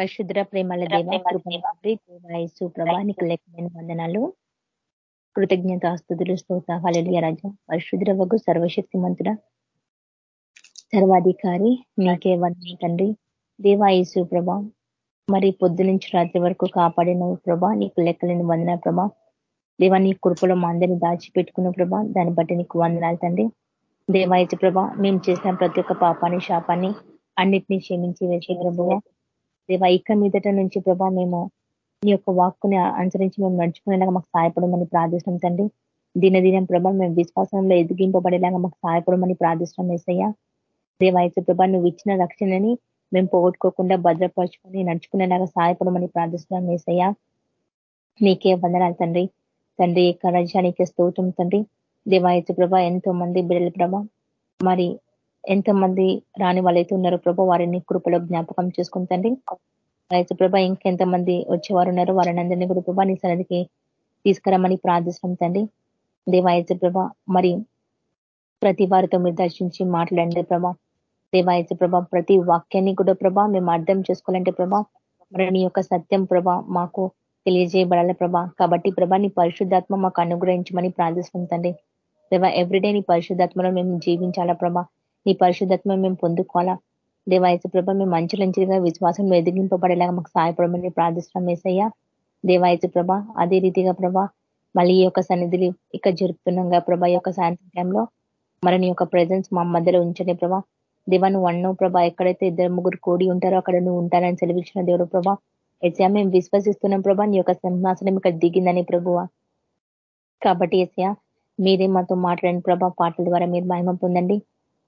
పరిశుద్ర ప్రేమల దేవ కృపసు ప్రభానికి లెక్కలేని వందనాలు. కృతజ్ఞత ఆస్తుతులు స్తోత హలలియ రాజ. పరిశుద్ర వగు సర్వశక్తి మంతుడ సర్వాధికారి నీకే వందన తండ్రి. దేవాయసు ప్రభ మరి పొద్దు నుంచి రాత్రి వరకు కాపాడిన ప్రభా నీకు లెక్కలేని వందన ప్రభా. దేవా నీ కృపలో మా అందరినీ దాచిపెట్టుకున్న ప్రభా దాన్ని బట్టి నీకు వందనాలు తండ్రి. దేవాయచు ప్రభా మేము చేసిన ప్రతి ఒక్క పాపాన్ని శాపాన్ని అన్నిటినీ క్షమించి వేసే ప్రభువ దేవ ఇక మీదట నుంచి ప్రభా మేము నీ యొక్క వాక్కుని అనుసరించి మేము నడుచుకునేలాగా మాకు సహాయపడమని ప్రార్థిస్తాం తండ్రి. దినదినం ప్రభా మేము విశ్వాసంలో ఎదిగింపబడేలాగా మాకు సహాయపడమని ప్రార్థిస్తాం వేసయ్యా దేవాయసు ప్రభా నువ్వు ఇచ్చిన రక్షణని మేము పోగొట్టుకోకుండా భద్రపరుచుకొని నడుచుకునేలాగా సహాయపడమని ప్రార్థిస్తున్నాం వేసయ్యా నీకే వందనాలు తండ్రి. తండ్రి యొక్క రజానికే స్తోత్రం తండ్రి. దేవాయచు ప్రభ ఎంతో మంది బిడ్డల ప్రభ మరి ఎంతమంది రాని వాళ్ళైతే ఉన్నారో ప్రభా వారిని కృపలో జ్ఞాపకం చేసుకుంటండి అయితే ప్రభా ఇంకెంతమంది వచ్చేవారు ఉన్నారో వారిని అందరినీ కూడా ప్రభా నీ సన్నిధికి తీసుకురమ్మని ప్రార్థిస్తాం తండ్రి. దేవాయచ ప్రభ మరి ప్రతి వారితో మీరు దర్శించి మాట్లాడండి ప్రభా. దేవాయచ ప్రభ ప్రతి వాక్యాన్ని కూడా ప్రభా మేము అర్థం చేసుకోవాలంటే ప్రభా మరి నీ యొక్క సత్యం ప్రభా మాకు తెలియజేయబడాలి ప్రభా. కాబట్టి ప్రభా నీ పరిశుద్ధాత్మ మాకు అనుగ్రహించమని ప్రార్థిస్తాం తండ్రి. దేవా ఎవ్రీడే నీ పరిశుద్ధాత్మలో మేము జీవించాలా ప్రభా? నీ పరిశుద్ధత్వం మేము పొందుకోవాలా? దేవాయసు ప్రభ మేము మంచులంచిగా విశ్వాసం ఎదిగింపబడేలాగా మాకు సహాయపడమని ప్రార్థిస్తున్నాం వేసయ్యా దేవాయసు ప్రభ అదే రీతిగా ప్రభ మళ్ళీ ఈ యొక్క సన్నిధిని ఇక్కడ జరుపుతున్నాం ప్రభ యొక్క సాయంత్రం టైంలో. మరి నీ యొక్క ప్రజెన్స్ మా మధ్యలో ఉంచండి ప్రభా. దేవా నువ్వు అన్నో ప్రభా ఎక్కడైతే ఇద్దరు ముగ్గురు కోడి ఉంటారో అక్కడ నువ్వు ఉంటారని సెలవిచ్చిన దేవుడు ప్రభా. ఎస్యా మేము విశ్వసిస్తున్నాం ప్రభా నీ యొక్క సింహాసనం ఇక్కడ దిగిందని ప్రభువ. కాబట్టి ఎస్యా మీరే మాతో మాట్లాడిన ప్రభా పాటల ద్వారా మీరు మహిమ పొందండి.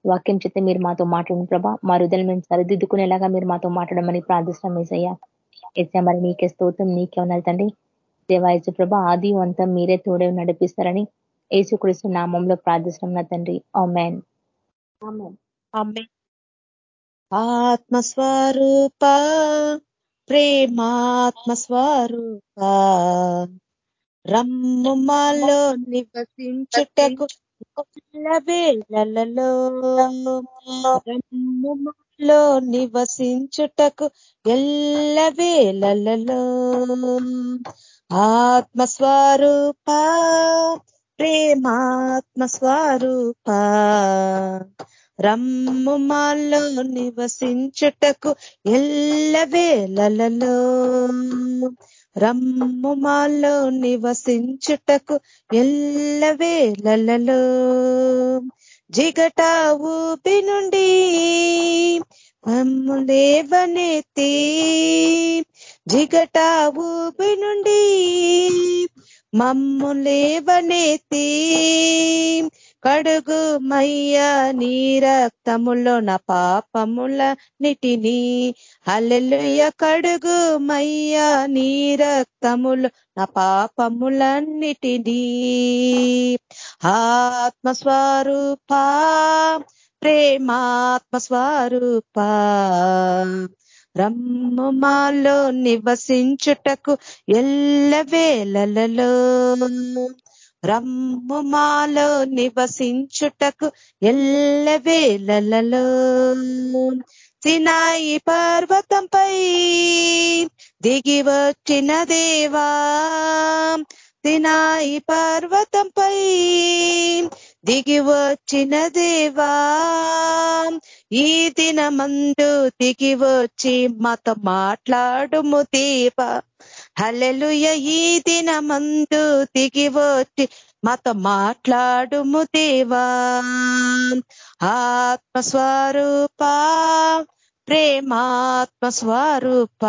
వాక్యం చేస్తే మీరు మాతో మాట్లాడిన ప్రభా. మా హృదయలు మేము సరిదిద్దుకునేలాగా మీరు మాతో మాట్లాడమని ప్రార్థిస్తాం ఏసయ్య. ఎస్ఐ మరి నీకే స్తోత్రం నీకే ఉన్నది తండ్రి. దేవాయసు ప్రభ ఆది అంతా మీరే తోడే నడిపిస్తారని ఏసుక్రీస్తు నామంలో ప్రార్థిస్తున్నాం నా తండ్రి. మ్యాన్ ఆత్మస్వరూప ప్రేమాత్మస్వరూప రమ్ము మాలో నివసించుటకు వేళలలో లో నివసించుటకు ఎల్లవేళలలో ఆత్మస్వరూప ప్రేమాత్మస్వరూప. రమ్ము మాల్లో నివసించుటకు ఎల్లవేళలలో రమ్ము మాలో నివసించుటకు ఎల్లవేలలో జిగట ఊపి నుండి మమ్ము లేవనెత్తి జిగట ఊపి నుండి మమ్ము లేవనెత్తి కడుగు మయ్యా నీ రక్తములో నా పాపముల నిటిని అల్లెలుయ కడుగు మయ్యా నీ రక్తములో నా పాపములన్నిటినీ. ఆత్మస్వరూప ప్రేమాత్మస్వరూప. రమ్ము మాలో నివసించుటకు ఎల్ల వేళలలో. రమ్ము మాలో నివసించుటకు ఎల్ల వేళలలో. సినాయి పర్వతంపై దిగి వచ్చిన దేవా. సినాయి పర్వతంపై దిగి వచ్చిన దేవా. ఈ దినమందు దిగి వచ్చి మాతో మాట్లాడుము దేవా హలెలుయ ఈ దినమందు దిగి వచ్చి మాతో మాట్లాడుము దేవా. ఆత్మస్వరూప ప్రేమాత్మస్వరూప.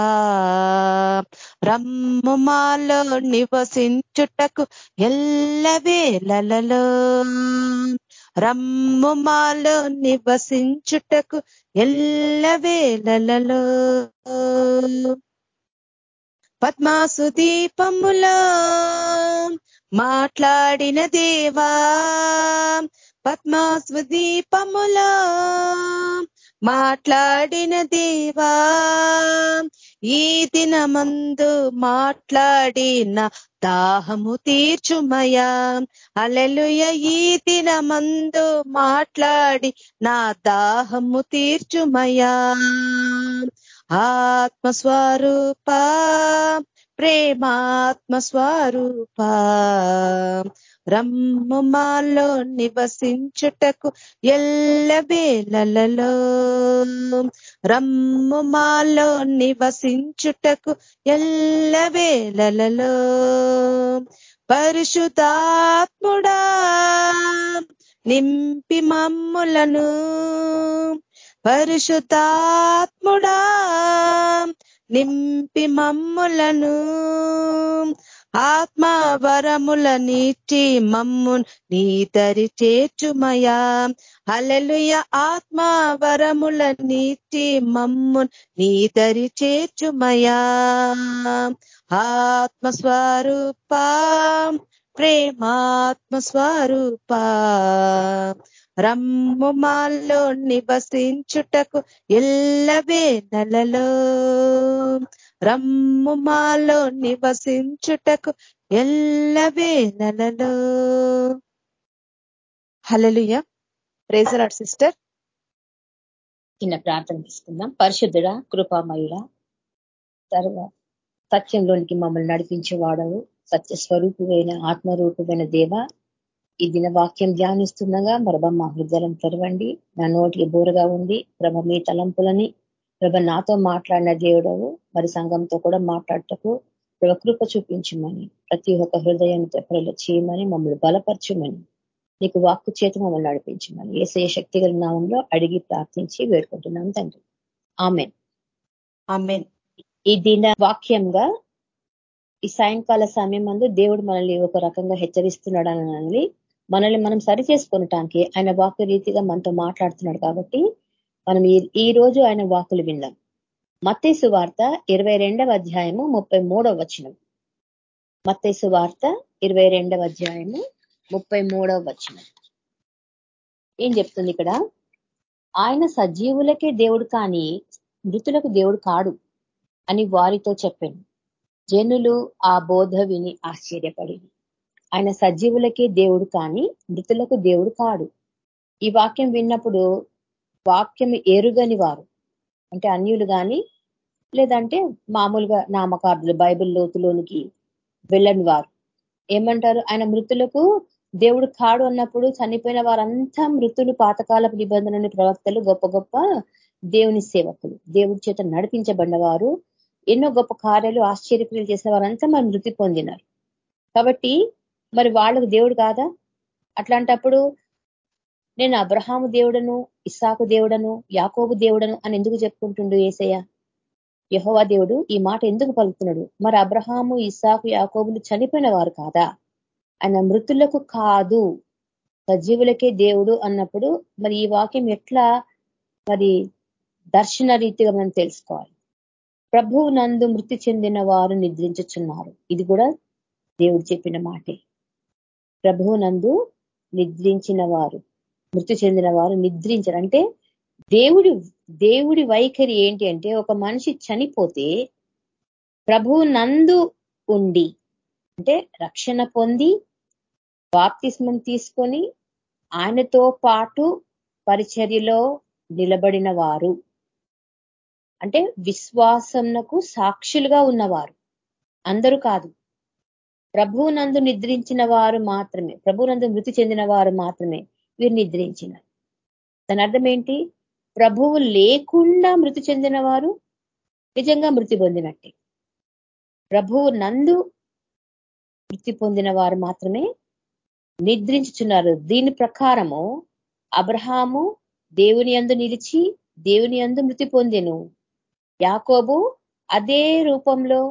రమ్ము మాలో నివసించుటకు ఎల్లవేళలలో రమ్ము మాలో నివసించుటకు ఎల్లవేళలలో పద్మాసు దీపములో మాట్లాడిన దేవా పద్మాసు దీపములో మాట్లాడిన దేవా ఈ దినమందు మాట్లాడిన దాహము తీర్చుమయా. అలెలుయ ఈ దినమందు మాట్లాడి నా దాహము తీర్చుమయా. ఆత్మస్వరూప ప్రేమాత్మ స్వరూప రమ్ము మాలో నివసించుటకు ఎల్ల వేలలో రమ్ము మాలో నివసించుటకు ఎల్ల వేలలో పరిశుధాత్ముడా నింపి మమ్ములను. పరిశుద్ధాత్ముడా నింపి మమ్ములను ఆత్మవరముల నీటి మమ్ము నీతరి చేర్చుమయా. అలెలుయ ఆత్మవరముల నీటి మమ్ము నీతరి చేర్చుమయా. ఆత్మస్వరూప ప్రేమాత్మస్వరూప రమ్ము మాల్లో నివసించుటకు ఎల్లవే నలలో రమ్ము మాలో నివసించుటకు ఎల్లవే నెలలో హలలుయ ప్రేజలాడ్ సిస్టర్ చిన్న ప్రార్థన తీసుకుందాం. పరిశుద్ధుడ కృపామయుడ తర్వాత సత్యంలోనికి మమ్మల్ని నడిపించే వాడవు సత్య స్వరూపువైన ఆత్మరూపమైన దేవ ఈ దిన వాక్యం ధ్యానిస్తుండగా మరబ మా హృదయం తెరవండి. నా నోటికి బోరగా ఉంది ప్రభ మీ తలంపులని ప్రభ నాతో మాట్లాడిన దేవుడవు. మరి సంఘంతో కూడా మాట్లాడటకు ప్రభ కృప చూపించమని ప్రతి ఒక్క హృదయంతో ప్రజలు చేయమని మమ్మల్ని బలపరచమని నీకు వాక్కు చేతి మమ్మల్ని నడిపించమని ఏసే శక్తి గల నామంలో అడిగి ప్రార్థించి వేడుకుంటున్నాం తండ్రి. ఆమెన్. ఆమెన్. ఈ దిన వాక్యంగా ఈ సాయంకాల సమయం మందు దేవుడు మనల్ని ఒక రకంగా హెచ్చరిస్తున్నాడు అని మనల్ని మనం సరి చేసుకొనటానికి ఆయన వాక్య రీతిగా మనతో మాట్లాడుతున్నాడు కాబట్టి మనం ఈ రోజు ఆయన వాకులు విందాం మత్తేసు వార్త ఇరవై అధ్యాయము ముప్పై వచనం. మత్తేసు వార్త ఇరవై అధ్యాయము ముప్పై వచనం. ఏం చెప్తుంది ఇక్కడ? ఆయన సజీవులకే దేవుడు కానీ మృతులకు దేవుడు కాడు అని వారితో చెప్పాను. జనులు ఆ బోధ విని ఆశ్చర్యపడింది ఆయన సజీవులకే దేవుడు కానీ మృతులకు దేవుడు కాడు. ఈ వాక్యం విన్నప్పుడు వాక్యం ఎరుగని వారు అంటే అన్యులు కానీ లేదంటే మామూలుగా నామకార్థులు బైబిల్ లోతులోనికి వెళ్ళని వారు. ఏమంటారు? ఆయన మృతులకు దేవుడు కాడు అన్నప్పుడు చనిపోయిన వారంతా మృతులు పాతకాలపు నిబంధనని ప్రవక్తలు గొప్ప గొప్ప దేవుని సేవకులు. దేవుడి చేత నడిపించబడిన వారు ఎన్నో గొప్ప కార్యాలు ఆశ్చర్యక్రియలు చేసిన వారంతా మరి మృతి పొందినారు. కాబట్టి మరి వాళ్ళకు దేవుడు కాదా? అట్లాంటప్పుడు నేను అబ్రహాము దేవుడను ఇస్సాకు దేవుడను యాకోబు దేవుడను అని ఎందుకు చెప్పుకుంటుండు ఏసయ్య? యహోవా దేవుడు ఈ మాట ఎందుకు పలుకుతున్నాడు? మరి అబ్రహాము ఇస్సాకు యాకోబులు చనిపోయిన వారు కాదా? ఆయన మృతులకు కాదు. సజీవులకే దేవుడు అన్నప్పుడు మరి ఈ వాక్యం ఎట్లా మరి దర్శన రీతిగా మనం తెలుసుకోవాలి? ప్రభువు నందు మృతి చెందిన వారు నిద్రించుచున్నారు. ఇది కూడా దేవుడు చెప్పిన మాటే. ప్రభువునందు నిద్రించిన వారు మృతి చెందిన వారు నిద్రించారు. అంటే దేవుడి దేవుడి వైఖరి ఏంటి అంటే ఒక మనిషి చనిపోతే ప్రభువు నందు ఉండి అంటే రక్షణ పొంది బాప్తిస్మం తీసుకొని ఆయనతో పాటు పరిచర్యలో నిలబడిన వారు అంటే విశ్వాసంకు సాక్షులుగా ఉన్నవారు. అందరూ కాదు. ప్రభువునందు నిద్రించిన వారు మాత్రమే ప్రభువునందు మృతి చెందిన వారు మాత్రమే వీరు నిద్రించిన దాని అర్థం ఏంటి? ప్రభువు లేకుండా మృతి చెందిన వారు నిజంగా మృతి పొందినట్టే. ప్రభువు నందు మృతి పొందిన వారు మాత్రమే నిద్రించుచున్నారు. దీని ప్రకారము అబ్రహాము దేవుని అందు నిలిచి దేవుని అందు మృతి పొందెను. యాకోబు అదే రూపంలో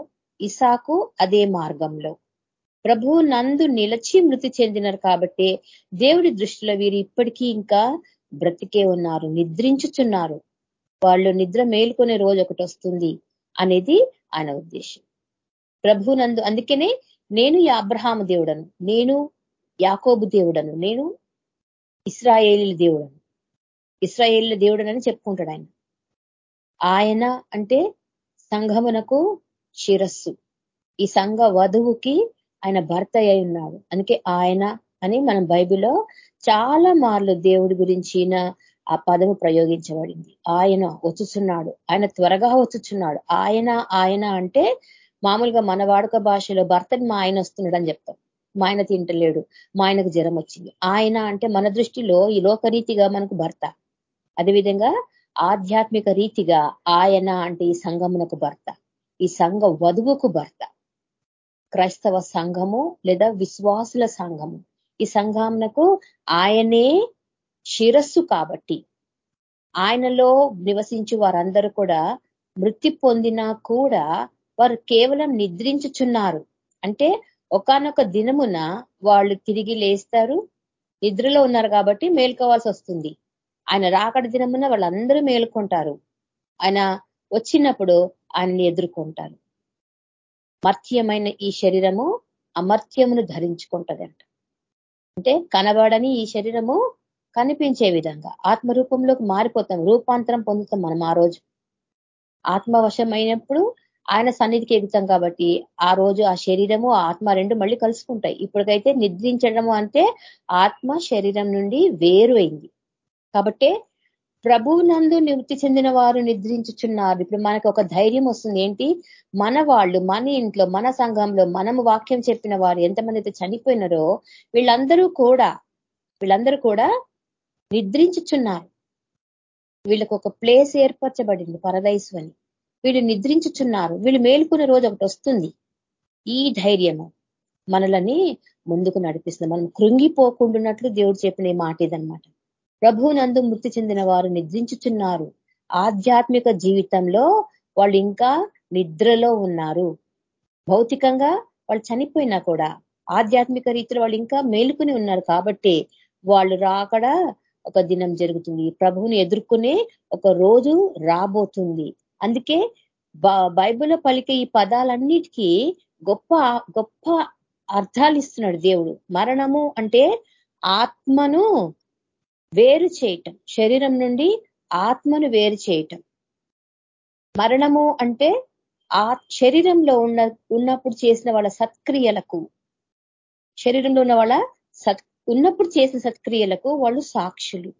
ఇసాకు అదే మార్గంలో. ప్రభు నందు నిలచి మృతి చెందినారు కాబట్టి దేవుడి దృష్టిలో వీరు ఇప్పటికీ ఇంకా బ్రతికే ఉన్నారు నిద్రించుచున్నారు. వాళ్ళు నిద్ర మేలుకునే రోజు ఒకటి వస్తుంది అనేది ఆయన ఉద్దేశం. ప్రభు నందు అందుకనే నేను అబ్రహాము దేవుడను నేను యాకోబు దేవుడను నేను ఇస్రాయేలీల దేవుడను ఇస్రాయేలీల దేవుడనని చెప్పుకుంటాడు ఆయన. ఆయన అంటే సంఘమునకు శిరస్సు. ఈ సంఘ వధువుకి ఆయన భర్త అయి ఉన్నాడు. అందుకే ఆయన అని మనం బైబిల్లో చాలా మార్లు దేవుడి గురించిన ఆ పదము ప్రయోగించబడింది. ఆయన వచ్చుచున్నాడు. ఆయన త్వరగా వచ్చుచున్నాడు. ఆయన ఆయన అంటే మామూలుగా మన వాడుక భాషలో భర్తని మా ఆయన వస్తున్నాడు అని చెప్తాం. మా ఆయన తింటలేడు. మా ఆయనకు జ్వరం వచ్చింది. ఆయన అంటే మన దృష్టిలో ఈ లోకరీతిగా మనకు భర్త. అదేవిధంగా ఆధ్యాత్మిక రీతిగా ఆయన అంటే ఈ సంఘమునకు భర్త. ఈ సంఘ వధువుకు భర్త. క్రైస్తవ సంఘము లేదా విశ్వాసుల సంఘము. ఈ సంఘమునకు ఆయనే శిరస్సు కాబట్టి. ఆయనలో నివసించి వారందరూ కూడా మృతి పొందినా కూడా వారు కేవలం నిద్రించుచున్నారు. అంటే ఒకనొక దినమున వాళ్ళు తిరిగి లేస్తారు నిద్రలో ఉన్నారు కాబట్టి మేల్కోవాల్సి వస్తుంది. ఆయన రాకడి దినమున వాళ్ళందరూ మేలుకుంటారు. ఆయన వచ్చినప్పుడు ఆయన్ని ఎదుర్కొంటారు. మర్త్యమైన ఈ శరీరము అమర్త్యమును ధరించుకుంటదంట. అంటే కనబడని ఈ శరీరము కనిపించే విధంగా ఆత్మరూపంలోకి మారిపోతాం రూపాంతరం పొందుతాం మనం ఆ రోజు. ఆత్మవశమైనప్పుడు ఆయన సన్నిధికి ఎగుతాం కాబట్టి ఆ రోజు ఆ శరీరము ఆత్మ రెండు మళ్ళీ కలుసుకుంటాయి. ఇప్పటికైతే నిద్రించడము అంటే ఆత్మ శరీరం నుండి వేరు అయింది. కాబట్టి ప్రభువునందు నివృత్తి చెందిన వారు నిద్రించుచున్నారు. ఇప్పుడు మనకు ఒక ధైర్యం వస్తుంది. ఏంటి? మన వాళ్ళు మన ఇంట్లో మన సంఘంలో మనము వాక్యం చెప్పిన వారు ఎంతమంది అయితే చనిపోయినారో వీళ్ళందరూ కూడా వీళ్ళందరూ కూడా నిద్రించుచున్నారు. వీళ్ళకు ఒక ప్లేస్ ఏర్పరచబడింది పరదైసు అని. వీళ్ళు నిద్రించుచున్నారు. వీళ్ళు మేలుకునే రోజు ఒకటి వస్తుంది. ఈ ధైర్యము మనలని ముందుకు నడిపిస్తుంది. మనం కృంగిపోకుండా దేవుడు చెప్పిన మాట ఇదనమాట ప్రభువునందు మృతి చెందిన వారు నిద్రించుచున్నారు. ఆధ్యాత్మిక జీవితంలో వాళ్ళు ఇంకా నిద్రలో ఉన్నారు. భౌతికంగా వాళ్ళు చనిపోయినా కూడా ఆధ్యాత్మిక రీతిలో వాళ్ళు ఇంకా మేలుకుని ఉన్నారు కాబట్టి వాళ్ళు రాకడ ఒక దినం జరుగుతుంది. ప్రభువుని ఎదుర్కొనే ఒక రోజు రాబోతుంది. అందుకే బైబిల్లో పలికే ఈ పదాలన్నిటికీ గొప్ప గొప్ప అర్థాలు ఇస్తున్నాడు దేవుడు. మరణము అంటే ఆత్మను వేరు చేయటం. శరీరం నుండి ఆత్మను వేరు చేయటం. మరణము అంటే ఆ శరీరంలో ఉన్న ఉన్నప్పుడు చేసిన వాళ్ళ సత్క్రియలకు శరీరంలో ఉన్న వాళ్ళ సత్ ఉన్నప్పుడు చేసిన సత్క్రియలకు వాళ్ళు సాక్షులు.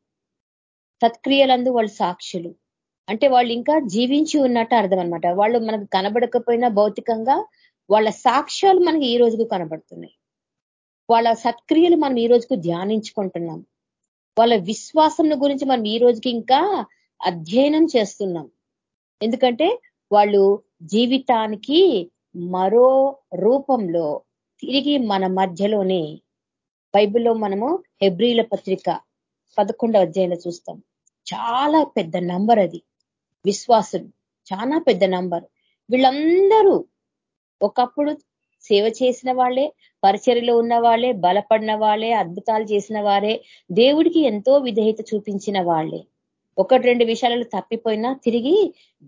సత్క్రియలందు వాళ్ళు సాక్షులు. అంటే వాళ్ళు ఇంకా జీవించి ఉన్నట్టు అర్థం అనమాట వాళ్ళు మనకు కనబడకపోయినా భౌతికంగా వాళ్ళ సాక్ష్యాలు మనకి ఈ రోజుకు కనబడుతున్నాయి. వాళ్ళ సత్క్రియలు మనం ఈ రోజుకు ధ్యానించుకుంటున్నాం. వాళ్ళ విశ్వాసం గురించి మనం ఈ రోజుకి ఇంకా అధ్యయనం చేస్తున్నాం. ఎందుకంటే వాళ్ళు జీవితానికి మరో రూపంలో తిరిగి మన మధ్యలోనే బైబిల్లో మనము హెబ్రిల పత్రిక పదకొండవ అధ్యాయంలో చూస్తాం. చాలా పెద్ద నంబర్ అది. విశ్వాసులు. చాలా పెద్ద నంబర్. వీళ్ళందరూ ఒకప్పుడు సేవ చేసిన వాళ్ళే పరిచర్లో ఉన్న వాళ్ళే బలపడిన వాళ్ళే అద్భుతాలు చేసిన వారే దేవుడికి ఎంతో విధేయత చూపించిన వాళ్ళే. ఒకటి రెండు విషయాలలో తప్పిపోయినా తిరిగి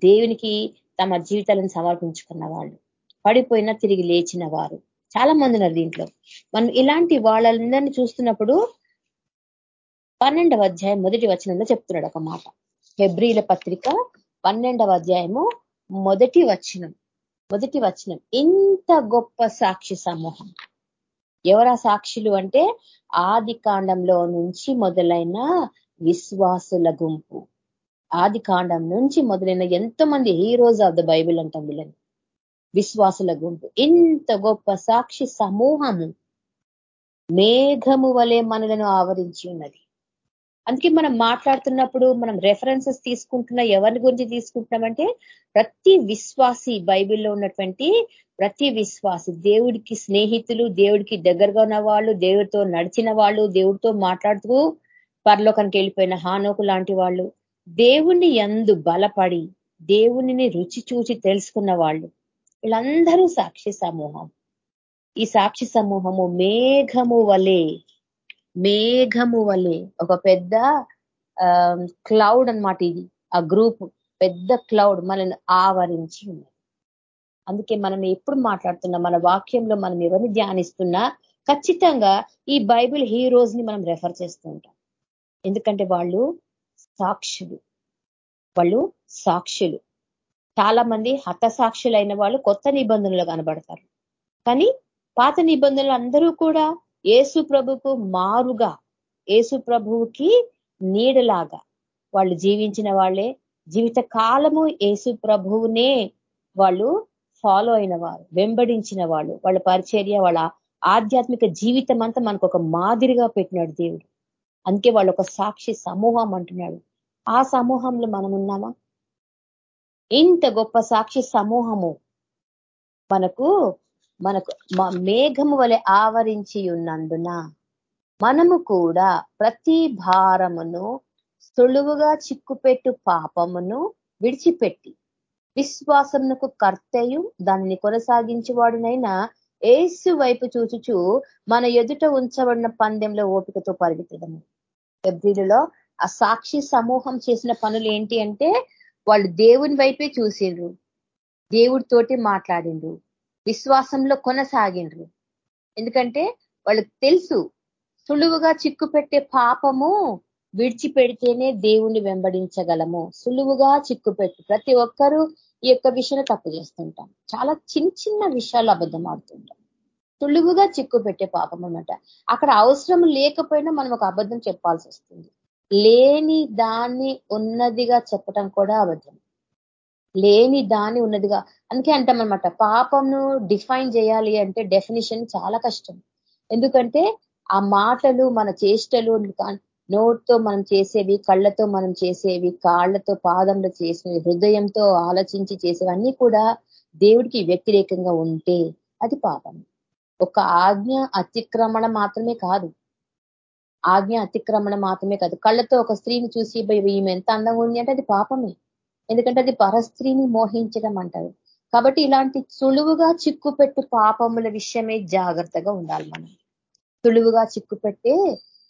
దేవునికి తమ జీవితాలను సమర్పించుకున్న వాళ్ళు. పడిపోయినా తిరిగి లేచిన వారు. చాలా మంది ఉన్నారు దీంట్లో. మనం ఇలాంటి వాళ్ళందరినీ చూస్తున్నప్పుడు పన్నెండవ అధ్యాయం మొదటి వచనంలో చెప్తున్నాడు ఒక మాట. హెబ్రిల పత్రిక పన్నెండవ అధ్యాయము మొదటి వచనం. మొదటి వచనం. ఇంత గొప్ప సాక్షి సమూహం. ఎవరా సాక్షులు అంటే ఆది కాండంలో నుంచి మొదలైన విశ్వాసుల గుంపు. ఆది కాండం నుంచి మొదలైన ఎంతో మంది హీరోస్ ఆఫ్ ద బైబిల్ అంటాం వీళ్ళని. విశ్వాసుల గుంపు. ఇంత గొప్ప సాక్షి సమూహము. మేఘము వలె మనలను ఆవరించి ఉన్నది. అందుకే మనం మాట్లాడుతున్నప్పుడు మనం రెఫరెన్సెస్ తీసుకుంటున్న ఎవరి గురించి తీసుకుంటున్నామంటే ప్రతి విశ్వాసి బైబిల్లో ఉన్నటువంటి ప్రతి విశ్వాసి దేవుడికి స్నేహితులు దేవుడికి దగ్గరగా ఉన్న వాళ్ళు దేవుడితో నడిచిన వాళ్ళు దేవుడితో మాట్లాడుతూ పరలోకానికి వెళ్ళిపోయిన హానోకు లాంటి వాళ్ళు దేవుణ్ణి ఎందు బలపడి దేవుని రుచి చూచి తెలుసుకున్న వాళ్ళు వీళ్ళందరూ సాక్షి సమూహం. ఈ సాక్షి సమూహము మేఘము వలె మేఘము వలె ఒక పెద్ద క్లౌడ్ అనమాట ఇది ఆ గ్రూప్ పెద్ద క్లౌడ్ మనల్ని ఆవరించి ఉంది అందుకే మనం ఎప్పుడు మాట్లాడుతున్నా మన వాక్యంలో మనం ఎవరిని ధ్యానిస్తున్నా ఖచ్చితంగా ఈ బైబిల్ హీరోస్ని మనం రెఫర్ చేస్తూ ఉంటాం. ఎందుకంటే వాళ్ళు సాక్షులు. వాళ్ళు సాక్షులు. చాలా మంది హతసాక్షులైన వాళ్ళు కొత్త నిబంధనలు కనబడతారు. కానీ పాత నిబంధనలు అందరూ కూడా ఏసు ప్రభుకు మారుగా ఏసు ప్రభువుకి నీడలాగా. వాళ్ళు జీవించిన వాళ్ళే. జీవిత కాలము యేసు ప్రభువునే వాళ్ళు ఫాలో అయిన వారు వెంబడించిన వాళ్ళు. వాళ్ళ పరిచర్య వాళ్ళ ఆధ్యాత్మిక జీవితం అంతా మనకు ఒక మాదిరిగా పెట్టినాడు దేవుడు. అందుకే వాళ్ళు ఒక సాక్షి సమూహం అంటున్నాడు. ఆ సమూహంలో మనం ఉన్నామా? ఇంత గొప్ప సాక్షి సమూహము మనకు మనకు మేఘము వలె ఆవరించి ఉన్నందున మనము కూడా ప్రతి భారమును సులువుగా చిక్కుపెట్టు పాపమును విడిచిపెట్టి విశ్వాసమునకు కర్తయు దానిని కొనసాగించేవాడునైనా ఏసు వైపు చూచుచు మన ఎదుట ఉంచబడిన పందెంలో ఓపికతో పరిగెత్తడము ఫిబ్రిలో ఆ సాక్షి సమూహం చేసిన పనులు ఏంటి అంటే వాళ్ళు దేవుని వైపే చూసిండ్రు. దేవుడితోటి మాట్లాడిండ్రు. విశ్వాసంలో కొనసాగిండ్రు. ఎందుకంటే వాళ్ళకి తెలుసు సులువుగా చిక్కు పెట్టే పాపము విడిచిపెడితేనే దేవుణ్ణి వెంబడించగలము. సులువుగా చిక్కుపెట్టి ప్రతి ఒక్కరూ ఈ యొక్క విషయాన్ని తప్పు చేస్తుంటాం. చాలా చిన్న చిన్న విషయాలు అబద్ధం ఆడుతుంటాం సులువుగా చిక్కు పెట్టే పాపం అనమాట అక్కడ అవసరం లేకపోయినా మనం ఒక అబద్ధం చెప్పాల్సి వస్తుంది. లేని దాన్ని ఉన్నదిగా చెప్పడం కూడా అబద్ధం. లేని దాని ఉన్నదిగా. అందుకే అంటామన్నమాట. పాపంను డిఫైన్ చేయాలి అంటే డెఫినిషన్ చాలా కష్టం. ఎందుకంటే ఆ మాటలు మన చేష్టలు నోట్తో మనం చేసేవి కళ్ళతో మనం చేసేవి కాళ్ళతో పాదంలో చేసేవి హృదయంతో ఆలోచించి చేసేవన్నీ కూడా దేవుడికి వ్యతిరేకంగా ఉంటే అది పాపం. ఒక ఆజ్ఞ అతిక్రమణ మాత్రమే కాదు. ఆజ్ఞ అతిక్రమణ మాత్రమే కాదు. కళ్ళతో ఒక స్త్రీని చూసి ఈమె ఎంత అందంగా ఉంది అంటే అది పాపమే. ఎందుకంటే అది పరస్త్రీని మోహించడం అంటారు కాబట్టి ఇలాంటి సులువుగా చిక్కుపెట్టు పాపముల విషయమే జాగ్రత్తగా ఉండాలి మనం. సులువుగా చిక్కుపెట్టే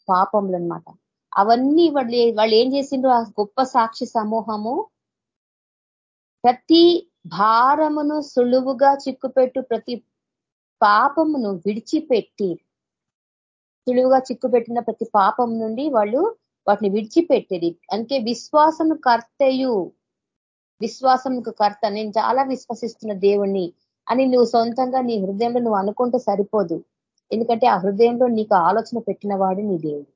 పాపములు అనమాట అవన్నీ వాళ్ళు వాళ్ళు ఏం చేసిండ్రు? ఆ గొప్ప సాక్షి సమూహము ప్రతి భారమును సులువుగా చిక్కుపెట్టు ప్రతి పాపమును విడిచిపెట్టి సులువుగా చిక్కుపెట్టిన ప్రతి పాపం నుండి వాళ్ళు వాటిని విడిచిపెట్టేది అందుకే విశ్వాసం కర్తయు. విశ్వాసంకు కర్త. నేను చాలా విశ్వసిస్తున్న దేవుణ్ణి అని నువ్వు సొంతంగా నీ హృదయంలో నువ్వు అనుకుంటే సరిపోదు. ఎందుకంటే ఆ హృదయంలో నీకు ఆలోచన పెట్టిన వాడు నీ దేవుడు.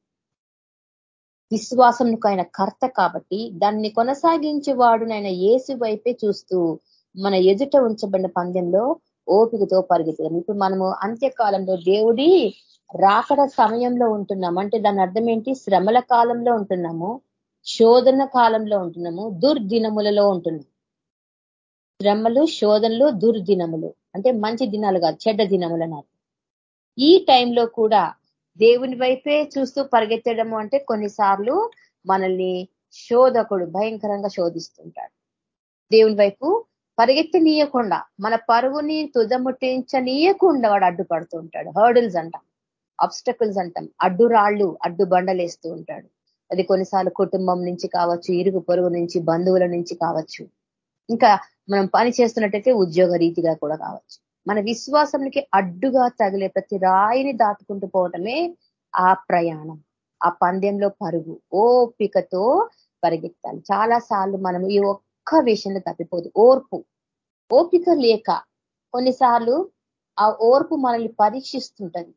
విశ్వాసంకు ఆయన కర్త కాబట్టి దాన్ని కొనసాగించేవాడు నాయన ఏసు వైపే చూస్తూ మన ఎదుట ఉంచబడిన పందెంలో ఓపికతో పరిగెత్తాం ఇప్పుడు మనము అంత్యకాలంలో దేవుడి రాకడ సమయంలో ఉంటున్నాం. అంటే దాని అర్థం ఏంటి? శ్రమల కాలంలో ఉంటున్నాము. శోధన కాలంలో ఉంటున్నాము దుర్దినములలో ఉంటున్నాం. శ్రమలు శోధనలు దుర్దినములు. అంటే మంచి దినాలు కాదు చెడ్డ దినములు అన్నారు. ఈ టైంలో కూడా దేవుని వైపే చూస్తూ పరిగెత్తడము అంటే కొన్నిసార్లు మనల్ని శోధకుడు భయంకరంగా శోధిస్తుంటాడు. దేవుని వైపు పరిగెత్తనీయకుండా మన పరుగుని తుదముట్టించనీయకుండా వాడు అడ్డుపడుతూ ఉంటాడు. హర్డిల్స్ అంటాం అబ్స్టకుల్స్ అంటాం. అడ్డు రాళ్ళు అడ్డు బండలేస్తూ ఉంటాడు. అది కొన్నిసార్లు కుటుంబం నుంచి కావచ్చు ఇరుగు పొరుగు నుంచి బంధువుల నుంచి కావచ్చు. ఇంకా మనం పని చేస్తున్నట్టయితే ఉద్యోగ రీతిగా కూడా కావచ్చు. మన విశ్వాసంకి అడ్డుగా తగిలే ప్రతి రాయిని దాటుకుంటూ పోవటమే ఆ ప్రయాణం. ఆ పందెంలో పరుగు ఓపికతో పరిగెత్తాలి. చాలా సార్లు మనం ఈ ఒక్క విషయంలో తప్పిపోదు. ఓర్పు. ఓపిక లేక కొన్నిసార్లు ఆ ఓర్పు మనల్ని పరీక్షిస్తుంటది.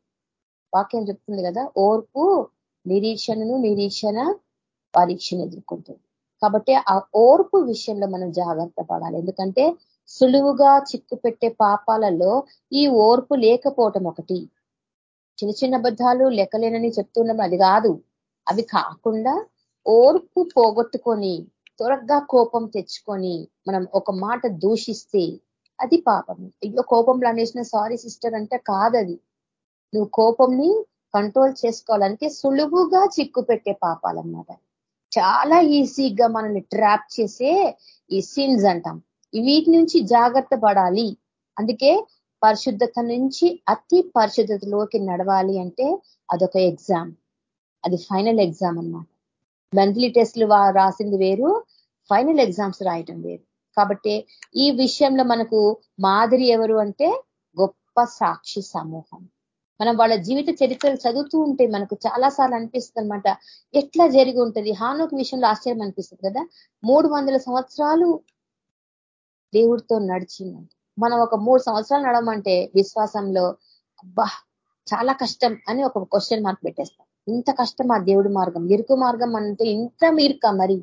వాక్యం చెప్తుంది కదా ఓర్పు నిరీక్షణను నిరీక్షణ పరీక్షను ఎదుర్కొంటుంది. కాబట్టి ఆ ఓర్పు విషయంలో మనం జాగ్రత్త పడాలి. ఎందుకంటే సులువుగా చిక్కు పెట్టే పాపాలలో ఈ ఓర్పు లేకపోవటం ఒకటి. చిన్న చిన్న అబద్ధాలు లెక్కలేనని చెప్తున్నాం అది కాదు. అవి కాకుండా ఓర్పు పోగొట్టుకొని త్వరగా కోపం తెచ్చుకొని మనం ఒక మాట దూషిస్తే అది పాపం అయ్యో కోపంలో అనేసిన సారీ సిస్టర్ అంటే కాదది. నువ్వు కోపంని కంట్రోల్ చేసుకోవాలంటే సులువుగా చిక్కు పెట్టే పాపాలన్నమాట. చాలా ఈజీగా మనల్ని ట్రాప్ చేసే ఈ సిన్స్ అంటాం. వీటి నుంచి జాగ్రత్త పడాలి. అందుకే పరిశుద్ధత నుంచి అతి పరిశుద్ధతలోకి నడవాలి అంటే అదొక ఎగ్జామ్ అది ఫైనల్ ఎగ్జామ్ అనమాట మెంటలీ టెస్ట్లు రాసింది వేరు ఫైనల్ ఎగ్జామ్స్ రాయటం వేరు. కాబట్టి ఈ విషయంలో మనకు మాదిరి ఎవరు అంటే గొప్ప సాక్షి సమూహం. మనం వాళ్ళ జీవిత చరిత్రలు చదువుతూ ఉంటే మనకు చాలా సార్లు అనిపిస్తుంది అనమాట ఎట్లా జరిగి ఉంటుంది? హానోక్ విషయంలో ఆశ్చర్యం అనిపిస్తుంది కదా? మూడు సంవత్సరాలు దేవుడితో నడిచిందంట మనం ఒక మూడు సంవత్సరాలు నడమంటే విశ్వాసంలో అబ్బా చాలా కష్టం అని ఒక క్వశ్చన్ మార్క్ పెట్టేస్తాం. ఇంత కష్టం ఆ దేవుడి మార్గం. ఇరుకు మార్గం అంటే ఇంత ఇరుక మరి.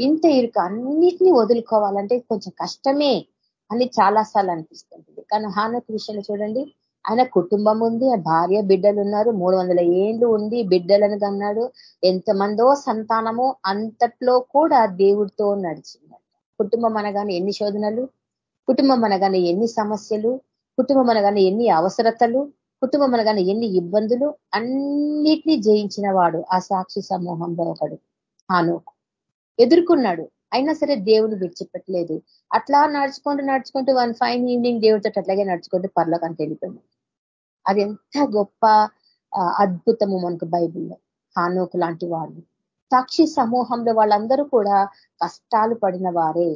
ఇంత ఇరుక అన్నిటినీ వదులుకోవాలంటే కొంచెం కష్టమే అని చాలాసార్లు అనిపిస్తుంటుంది. కానీ హానక్ విషయంలో చూడండి ఆయన కుటుంబం ఉంది భార్య బిడ్డలు ఉన్నారు మూడు వందల ఏండ్లు ఉండి బిడ్డలను కన్నాడు. ఎంతమందో సంతానము అంతట్లో కూడా దేవుడితో నడిచింది కుటుంబం అనగానే ఎన్ని శోధనలు? కుటుంబం అనగానే ఎన్ని సమస్యలు? కుటుంబం అనగానే ఎన్ని అవసరతలు? కుటుంబం అనగానే ఎన్ని ఇబ్బందులు? అన్నిటినీ జయించిన వాడు ఆ సాక్షి సమూహంలో ఒకడు హానోకు. ఎదుర్కొన్నాడు. అయినా సరే దేవుని విడిచిపెట్టలేదు. అట్లా నడుచుకుంటూ నడుచుకుంటూ వన్ ఫైన్ ఈవినింగ్ దేవుడితో అట్లాగే నడుచుకుంటూ పర్లోకంత వెళ్ళిపోయింది అది ఎంత గొప్ప అద్భుతము మనకు బైబిల్లో. హానోకు లాంటి వాళ్ళు. సాక్షి సమూహంలో వాళ్ళందరూ కూడా కష్టాలు పడిన వారే.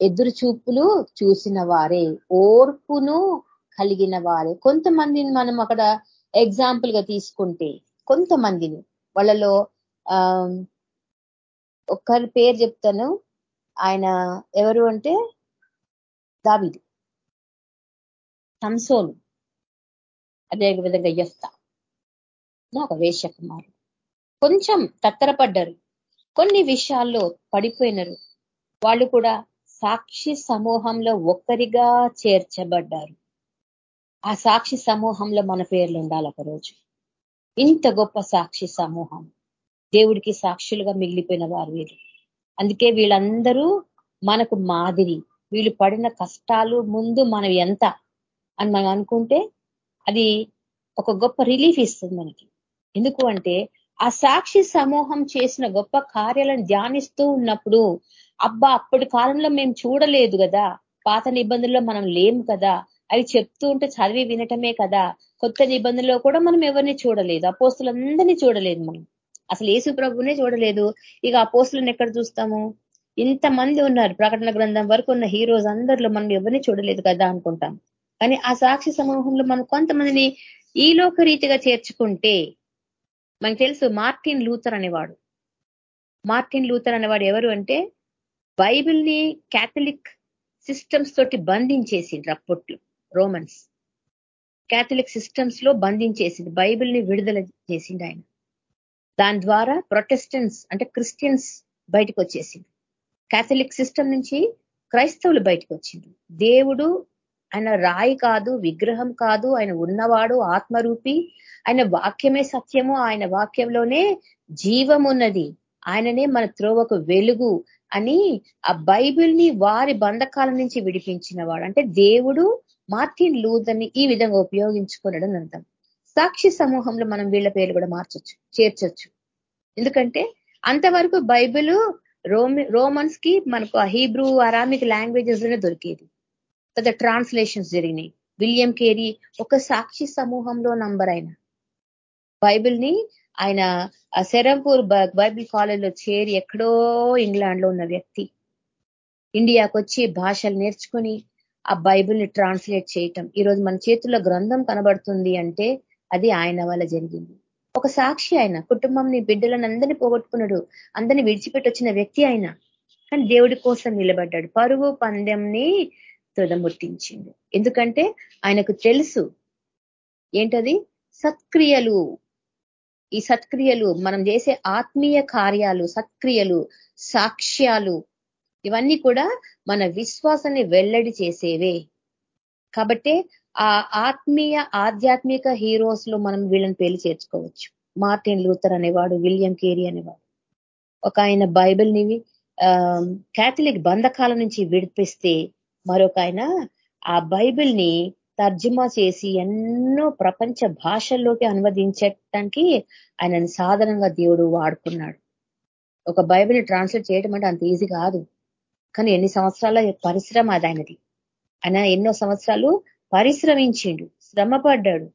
ఎదురు చూపులు చూసిన వారే. ఓర్పును కలిగిన వారే. కొంతమందిని మనం అక్కడ ఎగ్జాంపుల్గా తీసుకుంటే కొంతమందిని. వాళ్ళలో ఒక్కరి పేరు చెప్తాను. ఆయన ఎవరు అంటే దావిది. సంసోను అదే విధంగా యస్త ఒక వేషకుమారు కొంచెం తత్తరపడ్డారు. కొన్ని విషయాల్లో పడిపోయినారు. వాళ్ళు కూడా సాక్షి సమూహంలో ఒక్కరిగా చేర్చబడ్డారు. ఆ సాక్షి సమూహంలో మన పేర్లు ఉండాలి ఒకరోజు. ఇంత గొప్ప సాక్షి సమూహం. దేవుడికి సాక్షులుగా మిగిలిపోయిన వారు వీరు అందుకే వీళ్ళందరూ మనకు మాదిరి. వీళ్ళు పడిన కష్టాలు ముందు మనం ఎంత అని మనం అనుకుంటే అది ఒక గొప్ప రిలీఫ్ ఇస్తుంది మనకి. ఎందుకు అంటే ఆ సాక్షి సమూహం చేసిన గొప్ప కార్యాలను ధ్యానిస్తూ ఉన్నప్పుడు అబ్బా అప్పటి కాలంలో మేము చూడలేదు కదా. పాత నిబంధనలో మనం లేము కదా. అవి చెప్తూ ఉంటే చదివి వినటమే కదా. కొత్త నిబంధనలో కూడా మనం ఎవరిని చూడలేదు. అపోస్తులందరినీ చూడలేదు మనం. అసలు ఏసు ప్రభునే చూడలేదు. ఇక ఆ పోస్టులను ఎక్కడ చూస్తాము? ఇంతమంది ఉన్నారు. ప్రకటన గ్రంథం వరకు ఉన్న హీరోస్ అందరిలో మనం ఎవరిని చూడలేదు కదా అనుకుంటాం. కానీ ఆ సాక్షి సమూహంలో మనం కొంతమందిని ఈ లోక రీతిగా చేర్చుకుంటే మనకు తెలుసు మార్టిన్ లూథర్ అనేవాడు. మార్టిన్ లూథర్ అనేవాడు ఎవరు అంటే బైబిల్ని క్యాథలిక్ సిస్టమ్స్ తోటి బంధించేసిండ్రు అప్పట్లో రోమన్స్. క్యాథలిక్ సిస్టమ్స్లో బంధించేసింది బైబిల్ని విడుదల చేసిండు ఆయన. దాని ద్వారా ప్రొటెస్టెంట్స్ అంటే క్రిస్టియన్స్ బయటకు వచ్చేసింది. క్యాథలిక్ సిస్టమ్ నుంచి క్రైస్తవులు బయటకు వచ్చింది దేవుడు ఆయన రాయి కాదు విగ్రహం కాదు ఆయన ఉన్నవాడు ఆత్మరూపి ఆయన వాక్యమే సత్యము ఆయన వాక్యంలోనే జీవమున్నది. ఆయననే మన త్రోవకు వెలుగు అని ఆ బైబిల్ని వారి బంధకాల నుంచి విడిపించిన వాడు. అంటే దేవుడు మార్టిన్ లూదని ఈ విధంగా ఉపయోగించుకున్నాడు అర్థం. సాక్షి సమూహంలో మనం వీళ్ళ పేర్లు కూడా మార్చొచ్చు చేర్చొచ్చు. ఎందుకంటే అంతవరకు బైబిల్ రోమి రోమన్స్కి మనకు హీబ్రూ అరామిక్ లాంగ్వేజెస్లోనే దొరికేది. పెద్ద ట్రాన్స్లేషన్స్ జరిగినాయి. విలియం కేరీ ఒక సాక్షి సమూహంలో నంబర్ ఆయన బైబిల్ని ఆయన సెరంపూర్ బైబిల్ కాలేజ్లో చేరి ఎక్కడో ఇంగ్లాండ్లో ఉన్న వ్యక్తి ఇండియాకు వచ్చి భాషలు నేర్చుకుని ఆ బైబిల్ని ట్రాన్స్లేట్ చేయటం. ఈరోజు మన చేతుల్లో గ్రంథం కనబడుతుంది అంటే అది ఆయన వల్ల జరిగింది. ఒక సాక్షి ఆయన కుటుంబంని బిడ్డలను అందరినీ పోగొట్టుకున్నాడు. అందరినీ విడిచిపెట్టి వచ్చిన వ్యక్తి ఆయన కానీ దేవుడి కోసం నిలబడ్డాడు. పరుగు పందెంని తుదముట్టించిండు. ఎందుకంటే ఆయనకు తెలుసు ఏంటది? సత్క్రియలు. ఈ సత్క్రియలు మనం చేసే ఆత్మీయ కార్యాలు సత్క్రియలు సాక్ష్యాలు ఇవన్నీ కూడా మన విశ్వాసాన్ని వెల్లడి చేసేవే. కాబట్టి ఆ ఆత్మీయ ఆధ్యాత్మిక హీరోస్లో మనం వీళ్ళని పేరు చేర్చుకోవచ్చు. మార్టిన్ లూథర్ అనేవాడు విలియం కేరీ అనేవాడు. ఒక ఆయన బైబిల్ క్యాథలిక్ బంధకాల నుంచి విడిపిస్తే మరొక ఆయన ఆ బైబిల్ని తర్జుమా చేసి ఎన్నో ప్రపంచ భాషల్లోకి అనువదించటానికి ఆయనని సాధనంగా దేవుడు వాడుకున్నాడు. ఒక బైబిల్ ట్రాన్స్లేట్ చేయడం అంటే అంత ఈజీ కాదు. కానీ ఎన్ని సంవత్సరాల పరిశ్రమ అది ఆయనది. ఆయన ఎన్నో సంవత్సరాలు పరిశ్రమించిండు శ్రమపడ్డాడు.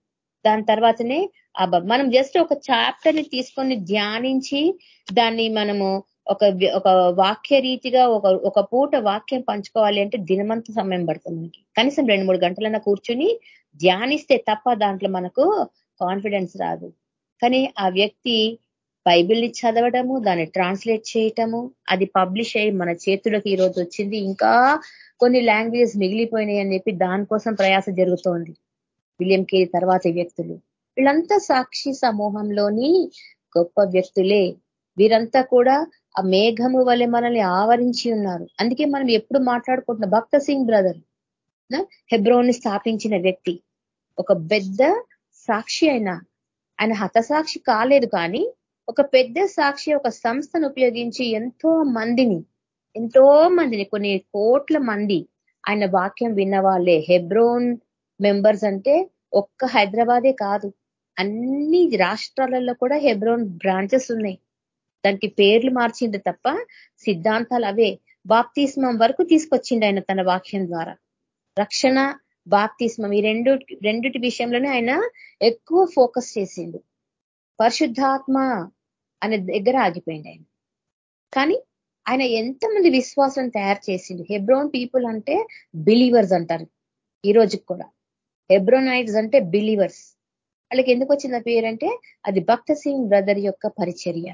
దాని తర్వాతనే మనం జస్ట్ ఒక చాప్టర్ని తీసుకొని ధ్యానించి దాన్ని మనము ఒక ఒక వాక్య రీతిగా ఒక ఒక పూట వాక్యం పంచుకోవాలి అంటే దినమంత సమయం పడుతుంది మనకి. కనీసం రెండు మూడు గంటలన్నా కూర్చుని ధ్యానిస్తే తప్ప దాంట్లో మనకు కాన్ఫిడెన్స్ రాదు. కానీ ఆ వ్యక్తి బైబిల్ని చదవడము దాన్ని ట్రాన్స్లేట్ చేయటము అది పబ్లిష్ అయ్యి మన చేతులకు ఈరోజు వచ్చింది. ఇంకా కొన్ని లాంగ్వేజెస్ మిగిలిపోయినాయి అని చెప్పి దానికోసం ప్రయాస జరుగుతోంది. విలియం కే తర్వాత వ్యక్తులు. వీళ్ళంతా సాక్షి సమూహంలోని గొప్ప వ్యక్తులే. వీరంతా కూడా ఆ మేఘము వలె మనల్ని ఆవరించి ఉన్నారు. అందుకే మనం ఎప్పుడు మాట్లాడుకుంటున్న. భక్త సింగ్ బ్రదర్ హెబ్రోని స్థాపించిన వ్యక్తి. ఒక పెద్ద సాక్షి అయినా. ఆయన హతసాక్షి కాలేదు కానీ ఒక పెద్ద సాక్షి ఒక సంస్థను ఉపయోగించి ఎంతో మందిని ఎంతో మందిని కొన్ని కోట్ల మంది ఆయన వాక్యం విన్నవాళ్ళే హెబ్రోన్ మెంబర్స్ అంటే ఒక్క హైదరాబాదే కాదు. అన్ని రాష్ట్రాలలో కూడా హెబ్రోన్ బ్రాంచెస్ ఉన్నాయి. దానికి పేర్లు మార్చిండు తప్ప సిద్ధాంతాలు అవే. బాప్తిస్మం వరకు తీసుకొచ్చిండు ఆయన తన వాక్యం ద్వారా. రక్షణ బాప్తిస్మం ఈ రెండు రెండిటి విషయంలోనే ఆయన ఎక్కువ ఫోకస్ చేసిండు. పరిశుద్ధాత్మ అనే దగ్గర ఆగిపోయింది ఆయన. కానీ ఆయన ఎంతమంది విశ్వాసం తయారు చేసిండు? హెబ్రోన్ పీపుల్ అంటే బిలీవర్స్ అంటారు ఈ రోజుకి కూడా. హెబ్రోనైట్స్ అంటే బిలీవర్స్. వాళ్ళకి ఎందుకు వచ్చిన పేరంటే అది భక్త సింగ్ బ్రదర్ యొక్క పరిచర్య.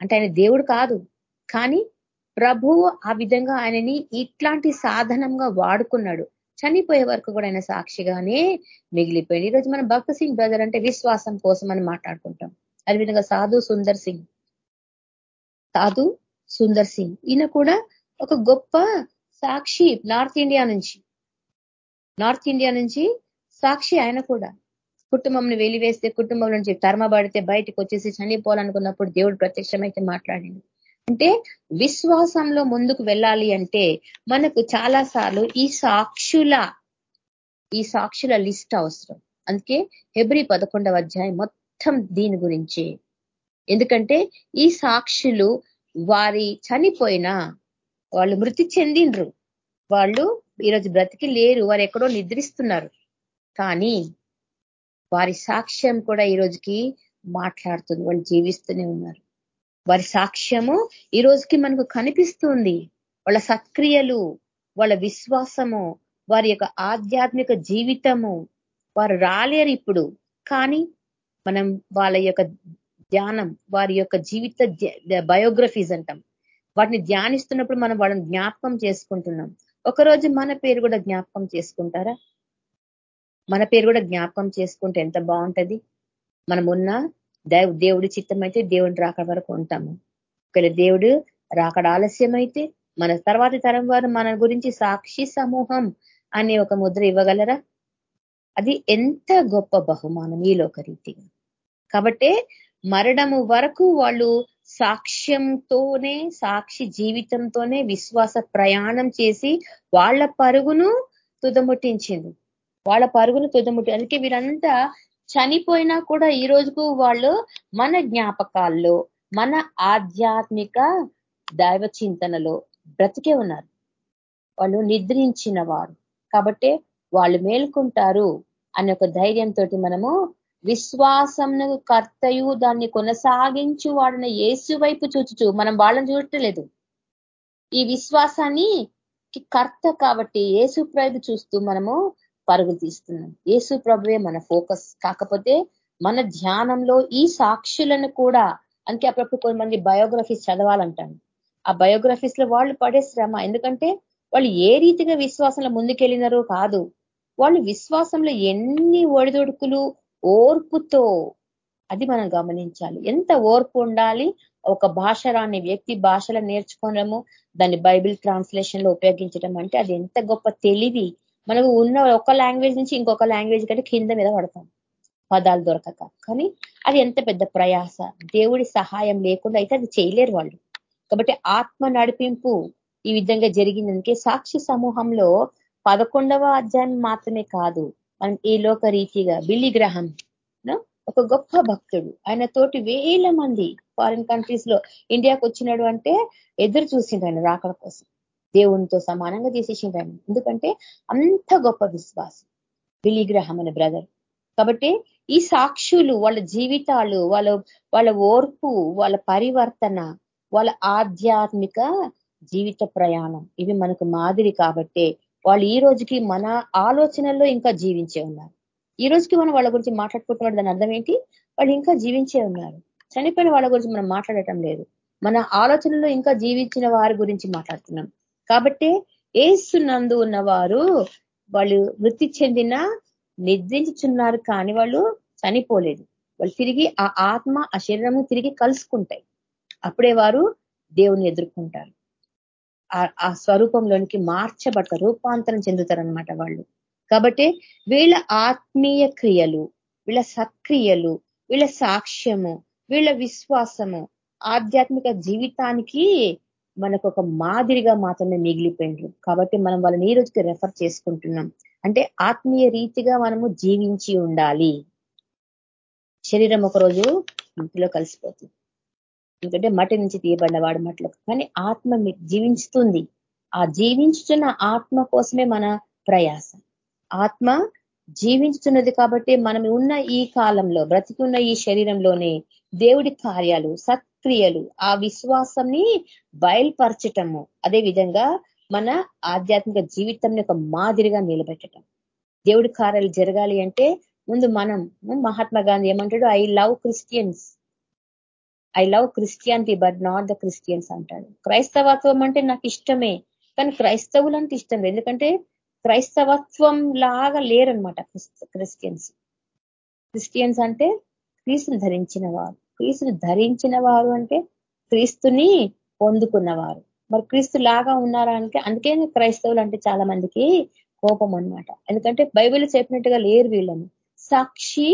అంటే ఆయన దేవుడు కాదు. కానీ ప్రభువు ఆ విధంగా ఆయనని ఇట్లాంటి సాధనంగా వాడుకున్నాడు. చనిపోయే వరకు కూడా ఆయన సాక్షిగానే మిగిలిపోయింది. ఈరోజు మనం భక్త సింగ్ బ్రదర్ అంటే విశ్వాసం కోసం అని మాట్లాడుకుంటాం. అదేవిధంగా సాధు సుందర్ సింగ్. సాధు సుందర్ సింగ్. ఈయన కూడా ఒక గొప్ప సాక్షి నార్త్ ఇండియా నుంచి. నార్త్ ఇండియా నుంచి సాక్షి ఆయన కూడా. కుటుంబంని వెలివేస్తే కుటుంబం నుంచి తర్మబడితే బయటకు వచ్చేసి చనిపోవాలనుకున్నప్పుడు దేవుడు ప్రత్యక్షమైతే మాట్లాడింది అంటే విశ్వాసంలో ముందుకు వెళ్ళాలి అంటే మనకు చాలా సార్లు ఈ సాక్షుల ఈ సాక్షుల లిస్ట్ అవసరం. అందుకే హెబ్రి పదకొండవ అధ్యాయం మొత్తం దీని గురించి. ఎందుకంటే ఈ సాక్షులు వారి చనిపోయినా వాళ్ళు మృతి చెందిండ్రు. వాళ్ళు ఈరోజు బ్రతికి లేరు వారు ఎక్కడో నిద్రిస్తున్నారు. కానీ వారి సాక్ష్యం కూడా ఈ రోజుకి మాట్లాడుతుంది వాళ్ళు జీవిస్తూనే ఉన్నారు. వారి సాక్ష్యము ఈ రోజుకి మనకు కనిపిస్తుంది. వాళ్ళ సత్క్రియలు వాళ్ళ విశ్వాసము వారి యొక్క ఆధ్యాత్మిక జీవితము వారు రాలేరు ఇప్పుడు. కానీ మనం వాళ్ళ యొక్క ధ్యానం వారి యొక్క జీవిత బయోగ్రఫీస్ అంటాం. వాటిని ధ్యానిస్తున్నప్పుడు మనం వాళ్ళని జ్ఞాపకం చేసుకుంటున్నాం. ఒకరోజు మన పేరు కూడా జ్ఞాపకం చేసుకుంటారా? మన పేరు కూడా జ్ఞాపకం చేసుకుంటే ఎంత బాగుంటది? మనం ఉన్న దేవుడి చిత్తం అయితే దేవుడిని రాకడ వరకు ఉంటాము. ఒకవేళ దేవుడు రాకడ ఆలస్యమైతే మన తర్వాతి తరం వారు మన గురించి సాక్షి సమూహం అనే ఒక ముద్ర ఇవ్వగలరా? అది ఎంత గొప్ప బహుమానం ఈలోక రీతిగా కాబట్టే మరణము వరకు వాళ్ళు సాక్ష్యంతోనే సాక్షి జీవితంతోనే విశ్వాస ప్రయాణం చేసి వాళ్ళ పరుగును తుదముట్టించింది. వాళ్ళ పరుగును తుదముట్టి అందుకే వీరంతా చనిపోయినా కూడా ఈ రోజుకు వాళ్ళు మన జ్ఞాపకాల్లో మన ఆధ్యాత్మిక దైవ చింతనలో బ్రతికే ఉన్నారు. వాళ్ళు నిద్రించిన వారు కాబట్టి వాళ్ళు మేల్కుంటారు అనే ఒక ధైర్యంతో మనము విశ్వాసంను కర్తయు దాన్ని కొనసాగించు వాడిన ఏసు వైపు చూచుచు. మనం వాళ్ళని చూడటలేదు. ఈ విశ్వాసాన్ని కర్త కాబట్టి ఏసు ప్రభు చూస్తూ మనము పరుగు తీస్తున్నాం. ఏసు ప్రభువే మన ఫోకస్. కాకపోతే మన ధ్యానంలో ఈ సాక్షులను కూడా అందుకే అప్పుడప్పుడు కొంతమంది బయోగ్రఫీస్ చదవాలంటాను ఆ బయోగ్రఫీస్లో వాళ్ళు పడే శ్రమ. ఎందుకంటే వాళ్ళు ఏ రీతిగా విశ్వాసంలో ముందుకెళ్ళినారో కాదు. వాళ్ళు విశ్వాసంలో ఎన్ని ఒడిదొడుకులు ఓర్పుతో అది మనం గమనించాలి. ఎంత ఓర్పు ఉండాలి? ఒక భాష రాని వ్యక్తి భాషలు నేర్చుకోవడము దాన్ని బైబిల్ ట్రాన్స్లేషన్లో ఉపయోగించడం అంటే అది ఎంత గొప్ప తెలివి. మనకు ఉన్న ఒక లాంగ్వేజ్ నుంచి ఇంకొక లాంగ్వేజ్ కంటే కింద మీద పడతాం. పదాలు దొరకక. కానీ అది ఎంత పెద్ద ప్రయాస. దేవుడి సహాయం లేకుండా అయితే అది చేయలేరు వాళ్ళు. కాబట్టి ఆత్మ నడిపింపు ఈ విధంగా జరిగిందనికే సాక్షి సమూహంలో పదకొండవ అధ్యాయం మాత్రమే కాదు. ఈ లోక రీతిగా? బిల్లి గ్రహం ఒక గొప్ప భక్తుడు. ఆయన తోటి వేల మంది ఫారిన్ కంట్రీస్లో ఇండియాకు వచ్చినాడు అంటే ఎదురు చూసిండు ఆయన రాకడ కోసం. దేవునితో సమానంగా చేసేసిండు ఆయన. ఎందుకంటే అంత గొప్ప విశ్వాసం. బిలిగ్రహం అనే బ్రదర్ కాబట్టి ఈ సాక్షులు వాళ్ళ జీవితాలు వాళ్ళ వాళ్ళ ఓర్పు వాళ్ళ పరివర్తన వాళ్ళ ఆధ్యాత్మిక జీవిత ప్రయాణం ఇవి మనకు మాదిరి కాబట్టే వాళ్ళు ఈ రోజుకి మన ఆలోచనల్లో ఇంకా జీవించే ఉన్నారు. ఈ రోజుకి మనం వాళ్ళ గురించి మాట్లాడుకుంటున్నాడు దాని అర్థం ఏంటి? వాళ్ళు ఇంకా జీవించే ఉన్నారు. చనిపోయిన వాళ్ళ గురించి మనం మాట్లాడటం లేదు. మన ఆలోచనలో ఇంకా జీవించిన వారి గురించి మాట్లాడుతున్నాం. కాబట్టి ఏసునందు ఉన్నవారు వాళ్ళు మృతి చెందిన నిద్రించుచున్నారు కానీ వాళ్ళు చనిపోలేదు. వాళ్ళు తిరిగి ఆ ఆత్మ ఆ శరీరము తిరిగి కలుసుకుంటాయి. అప్పుడే వారు దేవుని ఎదుర్కొంటారు. ఆ స్వరూపంలోనికి మార్చబడతారు రూపాంతరం చెందుతారనమాట వాళ్ళు. కాబట్టి వీళ్ళ ఆత్మీయ క్రియలు వీళ్ళ సక్రియలు వీళ్ళ సాక్ష్యము వీళ్ళ విశ్వాసము ఆధ్యాత్మిక జీవితానికి మనకు ఒక మాదిరిగా మాత్రమే మిగిలిపోయిండ్రు. కాబట్టి మనం వాళ్ళని ఈ రోజుకి రెఫర్ చేసుకుంటున్నాం. అంటే ఆత్మీయ రీతిగా మనము జీవించి ఉండాలి. శరీరం ఒకరోజు మట్టిలో కలిసిపోతుంది. ఎందుకంటే మట్టి నుంచి తీయబడినవాడు మట్లకు కానీ ఆత్మ జీవించుతుంది. ఆ జీవించుతున్న ఆత్మ కోసమే మన ప్రయాస. ఆత్మ జీవించుతున్నది కాబట్టి మనం ఉన్న ఈ కాలంలో బ్రతికి ఉన్న ఈ శరీరంలోనే దేవుడి కార్యాలు సత్క్రియలు ఆ విశ్వాసంని బయలుపరచటము అదే విధంగా మన ఆధ్యాత్మిక జీవితంని ఒక మాదిరిగా నిలబెట్టడం దేవుడి కార్యాలు జరగాలి అంటే ముందు మనం మహాత్మా గాంధీ ఏమంటాడు I love Christians I love Christianity but not the Christians అంటాడు. క్రైస్తవత్వం అంటే నాకు ఇష్టమే కానీ క్రైస్తవులు అంటే ఇష్టం ఎందుకంటే క్రైస్తవత్వం లాగా లేరనమాట క్రిస్టియన్స్. క్రిస్టియన్స్ అంటే క్రీస్తుని ధరించిన వారు క్రీస్తుని ధరించిన వారు అంటే క్రీస్తుని పొందుకున్నవారు. మరి క్రీస్తు లాగా ఉన్నారా అంటే అందుకే క్రైస్తవులు అంటే చాలా మందికి కోపం అనమాట ఎందుకంటే బైబిల్ చెప్పినట్టుగా లేరు వీళ్ళని. సాక్షి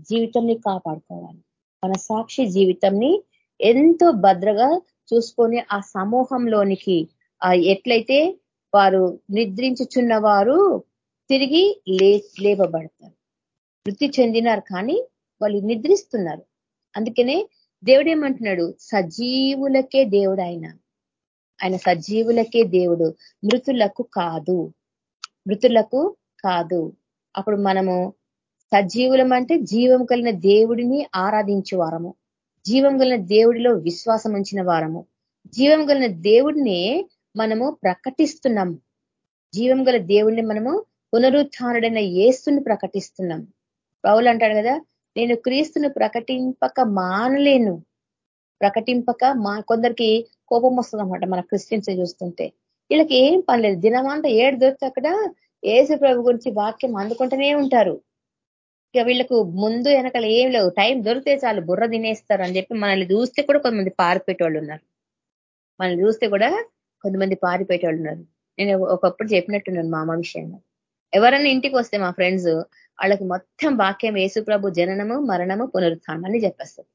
జీవితంని కాపాడుకోవాలి. మన సాక్షి జీవితంని ఎంతో భద్రగా చూసుకొని ఆ సమూహంలోనికి ఎట్లయితే వారు నిద్రించుచున్న వారు తిరిగి లే లేపబడతారు వృత్తి చెందినారు కానీ వాళ్ళు నిద్రిస్తున్నారు. అందుకనే దేవుడు ఏమంటున్నాడు? సజీవులకే దేవుడు ఆయన ఆయన సజీవులకే దేవుడు మృతులకు కాదు. మృతులకు కాదు. అప్పుడు మనము సజీవులం అంటే జీవం కలిగిన దేవుడిని ఆరాధించే వారము. జీవం కలిగిన దేవుడిలో విశ్వాసం ఉంచిన వారము. జీవం కలిగిన దేవుడిని మనము ప్రకటిస్తున్నాం. జీవం గల దేవుడిని మనము పునరుత్డైన ఏస్తుని ప్రకటిస్తున్నాం. పౌలు అంటాడు కదా నేను క్రీస్తును ప్రకటింపక మానలేను. ప్రకటింపక మా కొందరికి కోపం వస్తుంది అనమాట మన క్రిస్టియన్స్ చూస్తుంటే. వీళ్ళకి ఏం పనిలేదు దినమంతా ఏడు దొరికితే అక్కడ ఏసు ప్రభు గురించి వాక్యం అందుకుంటూనే ఉంటారు. ఇక వీళ్ళకు ముందు వెనకాల ఏం లేవు. టైం దొరికితే చాలు బుర్ర తినేస్తారు అని చెప్పి మనల్ని చూస్తే కూడా కొంతమంది పారిపోయేటోళ్ళు ఉన్నారు. మనల్ని చూస్తే కూడా కొంతమంది పారిపోయేటోళ్ళు ఉన్నారు. నేను ఒకప్పుడు చెప్పినట్టున్నాను మా అమ్మ విషయంలో. ఎవరైనా ఇంటికి వస్తే మా ఫ్రెండ్స్ వాళ్ళకి మొత్తం వాక్యం యేసుప్రభు జననము మరణము పునరుత్నమని అని చెప్పేస్తారు.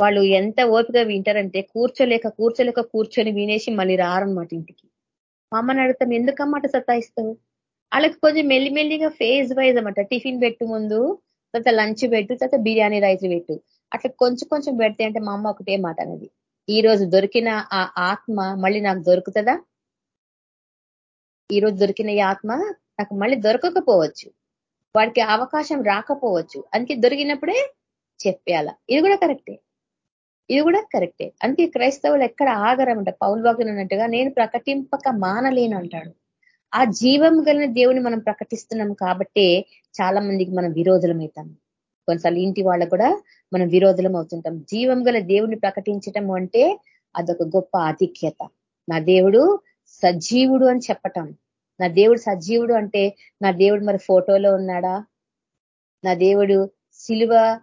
వాళ్ళు ఎంత ఓపిక వింటారంటే కూర్చోలేక కూర్చోలేక కూర్చొని వినేసి మళ్ళీ రారనమాట ఇంటికి. మా అమ్మని అడుగుతాం ఎందుకమ్మాట సత్తాయిస్తావు వాళ్ళకి కొంచెం మెల్లిమెల్లిగా ఫేజ్ వైజ్ అనమాట టిఫిన్ పెట్టు ముందు తర్వాత లంచ్ పెట్టు తర్వాత బిర్యానీ రైస్ పెట్టు. అట్లా కొంచెం కొంచెం పెడితే అంటే మా అమ్మ ఒకటే మాట అనేది. ఈ రోజు దొరికిన ఆ ఆత్మ మళ్ళీ నాకు దొరుకుతుందా? ఈ రోజు దొరికిన ఈ ఆత్మ నాకు మళ్ళీ దొరకకపోవచ్చు. వాడికి అవకాశం రాకపోవచ్చు. అందుకే దొరికినప్పుడే చెప్పేయాల. ఇది కూడా కరెక్టే. ఇది కూడా కరెక్టే. అందుకే క్రైస్తవులు ఎక్కడ ఆగరమంట పౌల్ వాగ్న అన్నట్టుగా నేను ప్రకటింపక మానలేను అంటాడు. ఆ జీవం గల దేవుని మనం ప్రకటిస్తున్నాం కాబట్టే చాలా మందికి మనం విరోధులం అవుతాం కొన్నిసార్లు ఇంటి వాళ్ళకు కూడా మనం విరోధులం అవుతుంటాం. జీవం గల దేవుని ప్రకటించటం అంటే అదొక గొప్ప ఆధిక్యత. నా దేవుడు సజీవుడు అని చెప్పటం. నా దేవుడు సజీవుడు అంటే నా దేవుడు మరి ఫోటోలో ఉన్నాడా? నా దేవుడు సిలువ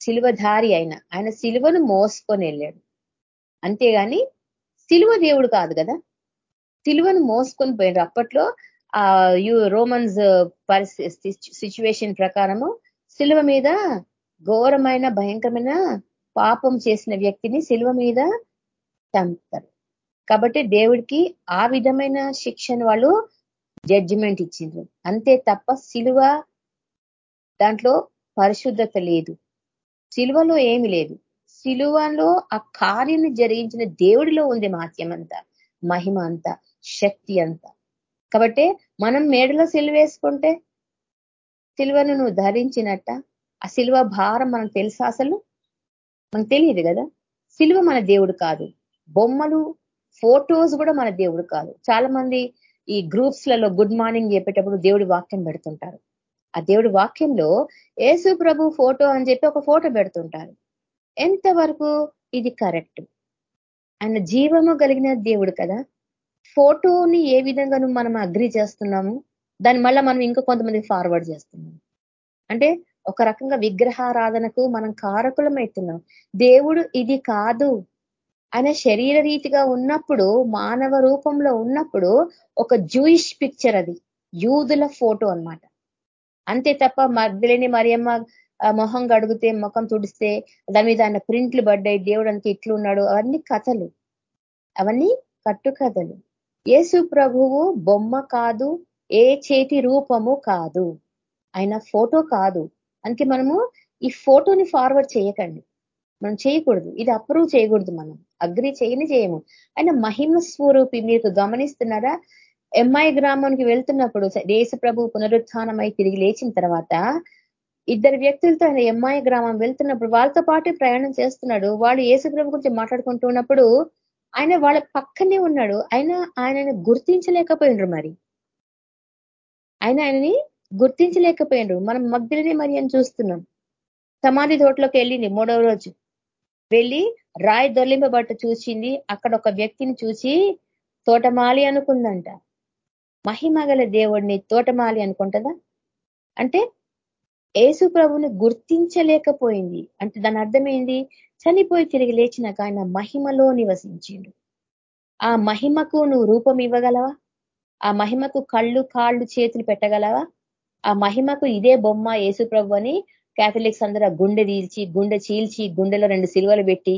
సిలువధారి అయిన ఆయన సిలువను మోసుకొని వెళ్ళాడు. అంతేగాని సిలువ దేవుడు కాదు కదా? సిలువను మోసుకొని పోయినారు అప్పట్లో ఆ యు రోమన్స్ పరిస్థితి సిచ్యువేషన్ ప్రకారము సిలువ మీద ఘోరమైన భయంకరమైన పాపం చేసిన వ్యక్తిని సిలువ మీద చంపుతారు. కాబట్టి దేవుడికి ఆ విధమైన శిక్షను వాళ్ళు జడ్జిమెంట్ ఇచ్చిండ్రు. అంతే తప్ప సిలువ దాంట్లో పరిశుద్ధత లేదు. సిలువలో ఏమి లేదు. సిలువలో ఆ కార్యం జరిగించిన దేవుడిలో ఉంది మాత్యం అంతా మహిమ అంతా. శక్తి అంతా. కాబట్టి మనం మేడలో సిలువేసుకుంటే సిలువను నువ్వు ధరించినట్ట ఆ సిలువ భారం మనకు తెలుసా అసలు? మనకు తెలియదు కదా? సిలువ మన దేవుడు కాదు. బొమ్మలు ఫోటోస్ కూడా మన దేవుడు కాదు. చాలా మంది ఈ గ్రూప్స్లలో గుడ్ మార్నింగ్ చెప్పేటప్పుడు దేవుడి వాక్యం పెడుతుంటారు. ఆ దేవుడి వాక్యంలో ఏసు ప్రభు ఫోటో అని చెప్పి ఒక ఫోటో పెడుతుంటారు. ఎంతవరకు ఇది కరెక్ట్? ఆయన జీవము కలిగిన దేవుడు కదా? ఫోటోని ఏ విధంగా మనం అగ్రి చేస్తున్నాము దాని మళ్ళా మనం ఇంకా కొంతమంది ఫార్వర్డ్ చేస్తున్నాం అంటే ఒక రకంగా విగ్రహారాధనకు మనం కారకులం అవుతున్నాం దేవుడు ఇది కాదు ఆయన శరీర రీతిగా ఉన్నప్పుడు మానవ రూపంలో ఉన్నప్పుడు ఒక జూయిష్ పిక్చర్ అది యూదుల ఫోటో అనమాట అంతే తప్ప మగ్ధలేని మరియమ్మ మొహం గడిగితే ముఖం తుడిస్తే దాని మీద ఆయన ప్రింట్లు పడ్డాయి దేవుడు అంతా ఇట్లు ఉన్నాడు అవన్నీ కథలు. అవన్నీ కట్టు కథలు యేసు ప్రభువు బొమ్మ కాదు ఏ చేతి రూపము కాదు. ఆయన ఫోటో కాదు. అందుకే మనము ఈ ఫోటోని ఫార్వర్డ్ చేయకండి. మనం చేయకూడదు. ఇది అప్రూవ్ చేయకూడదు మనం. అగ్రి చేయని చేయము. ఆయన మహిమ స్వరూపి మీరు గమనిస్తున్నారా? ఎంఐ గ్రామానికి వెళ్తున్నప్పుడు దేశ ప్రభు పునరుత్నమై తిరిగి లేచిన తర్వాత ఇద్దరు వ్యక్తులతో ఆయన ఎంఐ గ్రామం వెళ్తున్నప్పుడు వాళ్ళతో పాటు ప్రయాణం చేస్తున్నాడు. వాళ్ళు ప్రభు గురించి మాట్లాడుకుంటున్నప్పుడు ఆయన వాళ్ళ పక్కనే ఉన్నాడు. ఆయన ఆయనను గుర్తించలేకపోయినరు మరి. ఆయన ఆయనని గుర్తించలేకపోయినరు. మనం మగ్ధులనే మరి అని చూస్తున్నాం. సమాధి తోటలోకి వెళ్ళింది మూడవ రోజు. వెళ్ళి రాయి దొల్లింపబట్ట చూసింది. అక్కడ ఒక వ్యక్తిని చూసి తోటమాలి అనుకుందంట. మహిమగల దేవుడిని తోటమాలి అనుకుంటుందా? అంటే ఏసు ప్రభుని గుర్తించలేకపోయింది. అంటే దాని అర్థమైంది చనిపోయి తిరిగి లేచినాక ఆయన మహిమలో నివసించిండు. ఆ మహిమకు నువ్వు రూపం ఇవ్వగలవా? ఆ మహిమకు కళ్ళు కాళ్ళు చేతులు పెట్టగలవా? ఆ మహిమకు ఇదే బొమ్మ యేసు ప్రభు అని క్యాథలిక్స్ అందరూ గుండె తీల్చి గుండె చీల్చి గుండెలో రెండు సిల్వలు పెట్టి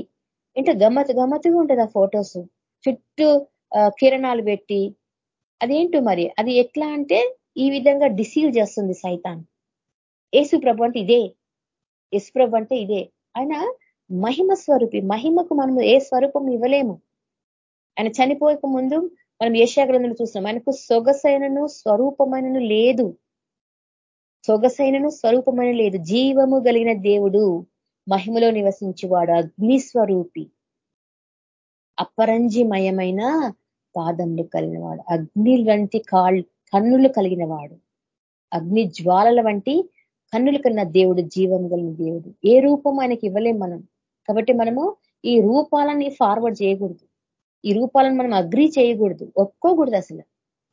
ఇంకా గమ్మత్ గమ్మత్తుగా ఉంటుంది ఆ ఫొటోస్. చుట్టూ కిరణాలు పెట్టి. అదేంటో మరి? అది ఎట్లా అంటే ఈ విధంగా డిసీవ్ చేస్తుంది సైతాన్. యేసు ప్రభు అంటే ఇదే. యేసు ప్రభు అంటే ఇదే. ఆయన మహిమ స్వరూపి మహిమకు మనం ఏ స్వరూపం ఇవ్వలేము. ఆయన చనిపోయక ముందు మనం ఏషాగ్రంథంలో చూస్తున్నాం ఆయనకు సొగసైనను స్వరూపమైనను లేదు. సొగసైనను స్వరూపమైన లేదు. జీవము కలిగిన దేవుడు మహిమలో నివసించేవాడు అగ్నిస్వరూపి అపరంజిమయమైన పాదములు కలిగిన వాడు అగ్ని వంటి కాళ్ళు కన్నులు కలిగిన వాడు అగ్ని జ్వాలల వంటి కన్నులు కన్నా దేవుడు జీవం కలిగిన దేవుడు. ఏ రూపం ఆయనకి ఇవ్వలేం మనం. కాబట్టి మనము ఈ రూపాలని ఫార్వర్డ్ చేయకూడదు. ఈ రూపాలను మనం అగ్రి చేయకూడదు. ఒప్పుకోకూడదు అసలు.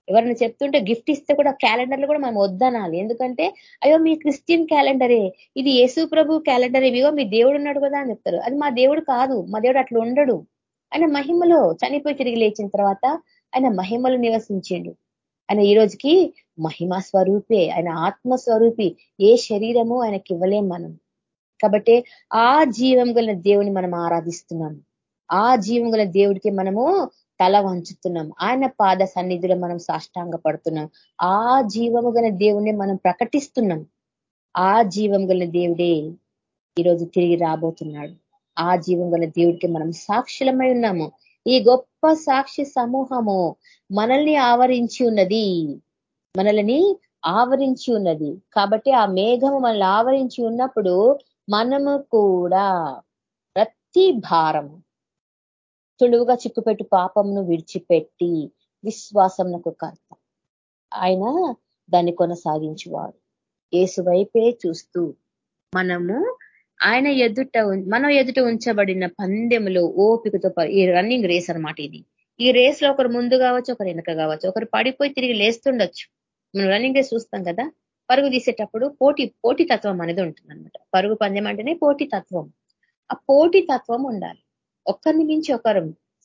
ఎవరైనా చెప్తుంటే గిఫ్ట్ ఇస్తే కూడా క్యాలెండర్లు కూడా మనం వద్దనాలి. ఎందుకంటే అయ్యో మీ క్రిస్టియన్ క్యాలెండరే ఇది యేసు ప్రభు క్యాలెండర్ ఇవిగో మీ దేవుడు ఉన్నాడు కదా అని చెప్తారు. అది మా దేవుడు కాదు. మా దేవుడు అట్లా ఉండడు. ఆయన మహిమలో చనిపోయి తిరిగి లేచిన తర్వాత ఆయన మహిమలు నివసించిండు. ఆయన ఈ రోజుకి మహిమా స్వరూపే. ఆయన ఆత్మస్వరూపి ఏ శరీరము ఆయనకి ఇవ్వలేం మనం. కాబట్టి ఆ జీవం గల దేవుని మనం ఆరాధిస్తున్నాం. ఆ జీవం గల దేవుడికి మనము తల వంచుతున్నాం. ఆయన పాద సన్నిధిలో మనం సాష్టాంగ పడుతున్నాం ఆ జీవము గల దేవుణ్ణి మనం ప్రకటిస్తున్నాం. ఆ జీవం గల దేవుడే ఈరోజు తిరిగి రాబోతున్నాడు. ఆ జీవం గల దేవుడికి మనం సాక్షులమై ఉన్నాము. ఈ గొప్ప సాక్షి సమూహము మనల్ని ఆవరించి ఉన్నది. మనల్ని ఆవరించి ఉన్నది. కాబట్టి ఆ మేఘము మనల్ని ఆవరించి ఉన్నప్పుడు మనము కూడా ప్రతి భారము సులువుగా చిక్కుపెట్టి పాపమును విడిచిపెట్టి విశ్వాసంకు కర్త ఆయన దాన్ని కొనసాగించేవాడు. ఏసు వైపే చూస్తూ మనము ఆయన ఎదుట మనం ఎదుట ఉంచబడిన పందెములో ఓపికతో ఈ రన్నింగ్ రేస్ అనమాట ఇది. ఈ రేస్లో ఒకరు ముందు కావచ్చు ఒకరు వెనక కావచ్చు ఒకరు పడిపోయి తిరిగి లేస్తుండొచ్చు. మనం రన్నింగ్ రేస్ చూస్తాం కదా? పరుగు తీసేటప్పుడు పోటీ పోటీతత్వం అనేది ఉంటుంది అనమాట పరుగు పందెం అంటేనే పోటీతత్వం ఆ పోటీతత్వం ఉండాలి. ఒక్కరిని మించి ఒకరు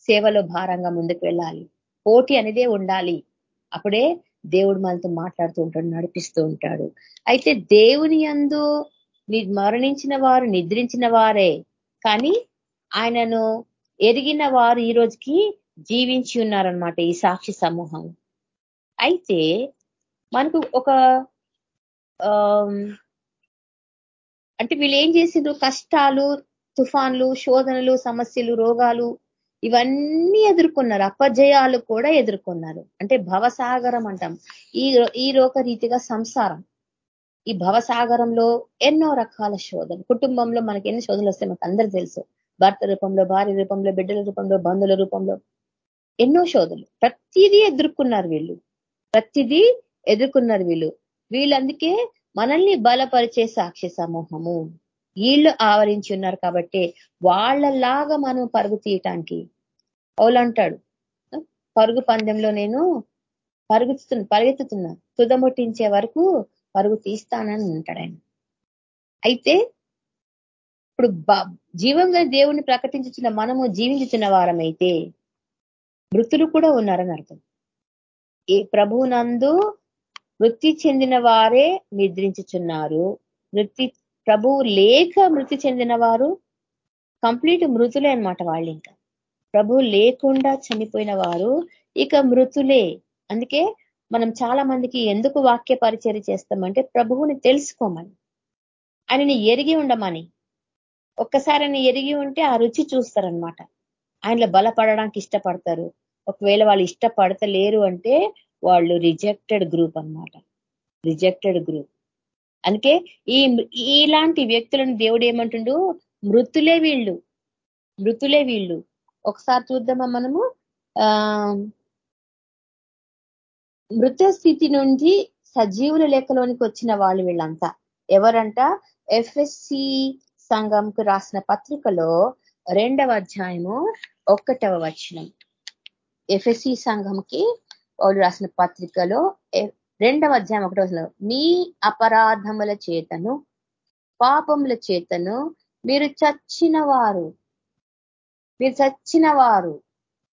సేవలో భారంగా ముందుకు వెళ్ళాలి. పోటీ అనేదే ఉండాలి. అప్పుడే దేవుడు మనతో మాట్లాడుతూ ఉంటాడు నడిపిస్తూ ఉంటాడు. అయితే దేవుని అందు మరణించిన వారు నిద్రించిన వారే. కానీ ఆయనను ఎరిగిన వారు ఈ రోజుకి జీవించి ఉన్నారనమాట ఈ సాక్షి సమూహం. అయితే మనకు ఒక అంటే వీళ్ళు ఏం చేసిండ్రు? కష్టాలు తుఫాన్లు శోధనలు సమస్యలు రోగాలు ఇవన్నీ ఎదుర్కొన్నారు. అపజయాలు కూడా ఎదుర్కొన్నారు. అంటే భవసాగరం అంటాం. ఈ ఈ రోగ రీతిగా సంసారం. ఈ భవసాగరంలో ఎన్నో రకాల శోధన కుటుంబంలో మనకి ఎన్ని శోధనలు వస్తాయి మనకు అందరూ తెలుసు. భర్త రూపంలో భార్య రూపంలో బిడ్డల రూపంలో బంధువుల రూపంలో ఎన్నో శోధనలు. ప్రతిదీ ఎదుర్కొన్నారు వీళ్ళు. ప్రతిదీ ఎదుర్కొన్నారు వీళ్ళు. వీళ్ళందుకే మనల్ని బలపరిచే సాక్షి సమూహము. వీళ్ళు ఆవరించి ఉన్నారు కాబట్టి వాళ్ళలాగా మనం పరుగు తీయటానికి. అవులంటాడు పరుగు పందెంలో నేను పరుగుతున్నా పరిగెత్తుతున్నా. తుదముట్టించే వరకు పరుగు తీస్తానని ఉంటాడు ఆయన. అయితే ఇప్పుడు జీవంగా దేవుణ్ణి ప్రకటించుతున్న మనము జీవించుతున్న వారమైతే మృతులు కూడా ఉన్నారని అర్థం. ఈ ప్రభువునందు మృతి చెందిన వారే నిద్రించుచున్నారు. మృతి ప్రభువు లేక మృతి చెందిన వారు కంప్లీట్ మృతులే అనమాట వాళ్ళు ఇంకా ప్రభు లేకుండా చనిపోయిన వారు ఇక మృతులే. అందుకే మనం చాలా మందికి ఎందుకు వాక్య పరిచయం చేస్తామంటే ప్రభువుని తెలుసుకోమని. ఆయనని ఎరిగి ఉండమని. ఒక్కసారి ఆయన ఎరిగి ఉంటే ఆ రుచి చూస్తారనమాట ఆయనలో బలపడడానికి ఇష్టపడతారు. ఒకవేళ వాళ్ళు ఇష్టపడతలేరు అంటే వాళ్ళు రిజెక్టెడ్ గ్రూప్ అనమాట రిజెక్టెడ్ గ్రూప్ అందుకే ఈ ఇలాంటి వ్యక్తులను దేవుడు ఏమంటుండు? మృతులే వీళ్ళు. మృతులే వీళ్ళు. ఒకసారి చూద్దామా మనము? మృత స్థితి నుండి సజీవుల లెక్కలోనికి వచ్చిన వాళ్ళు వీళ్ళంతా. ఎవరంట? ఎఫ్ఎస్సి సంఘంకు రాసిన పత్రికలో రెండవ అధ్యాయము ఒక్కటవ వచనం. ఎఫ్ఎస్సి సంఘంకి పౌలు రాసిన పత్రికలో రెండవ అధ్యాయం ఒకటో మీ అపరాధముల చేతను పాపముల చేతను మీరు చచ్చిన వారు మీరు చచ్చిన వారు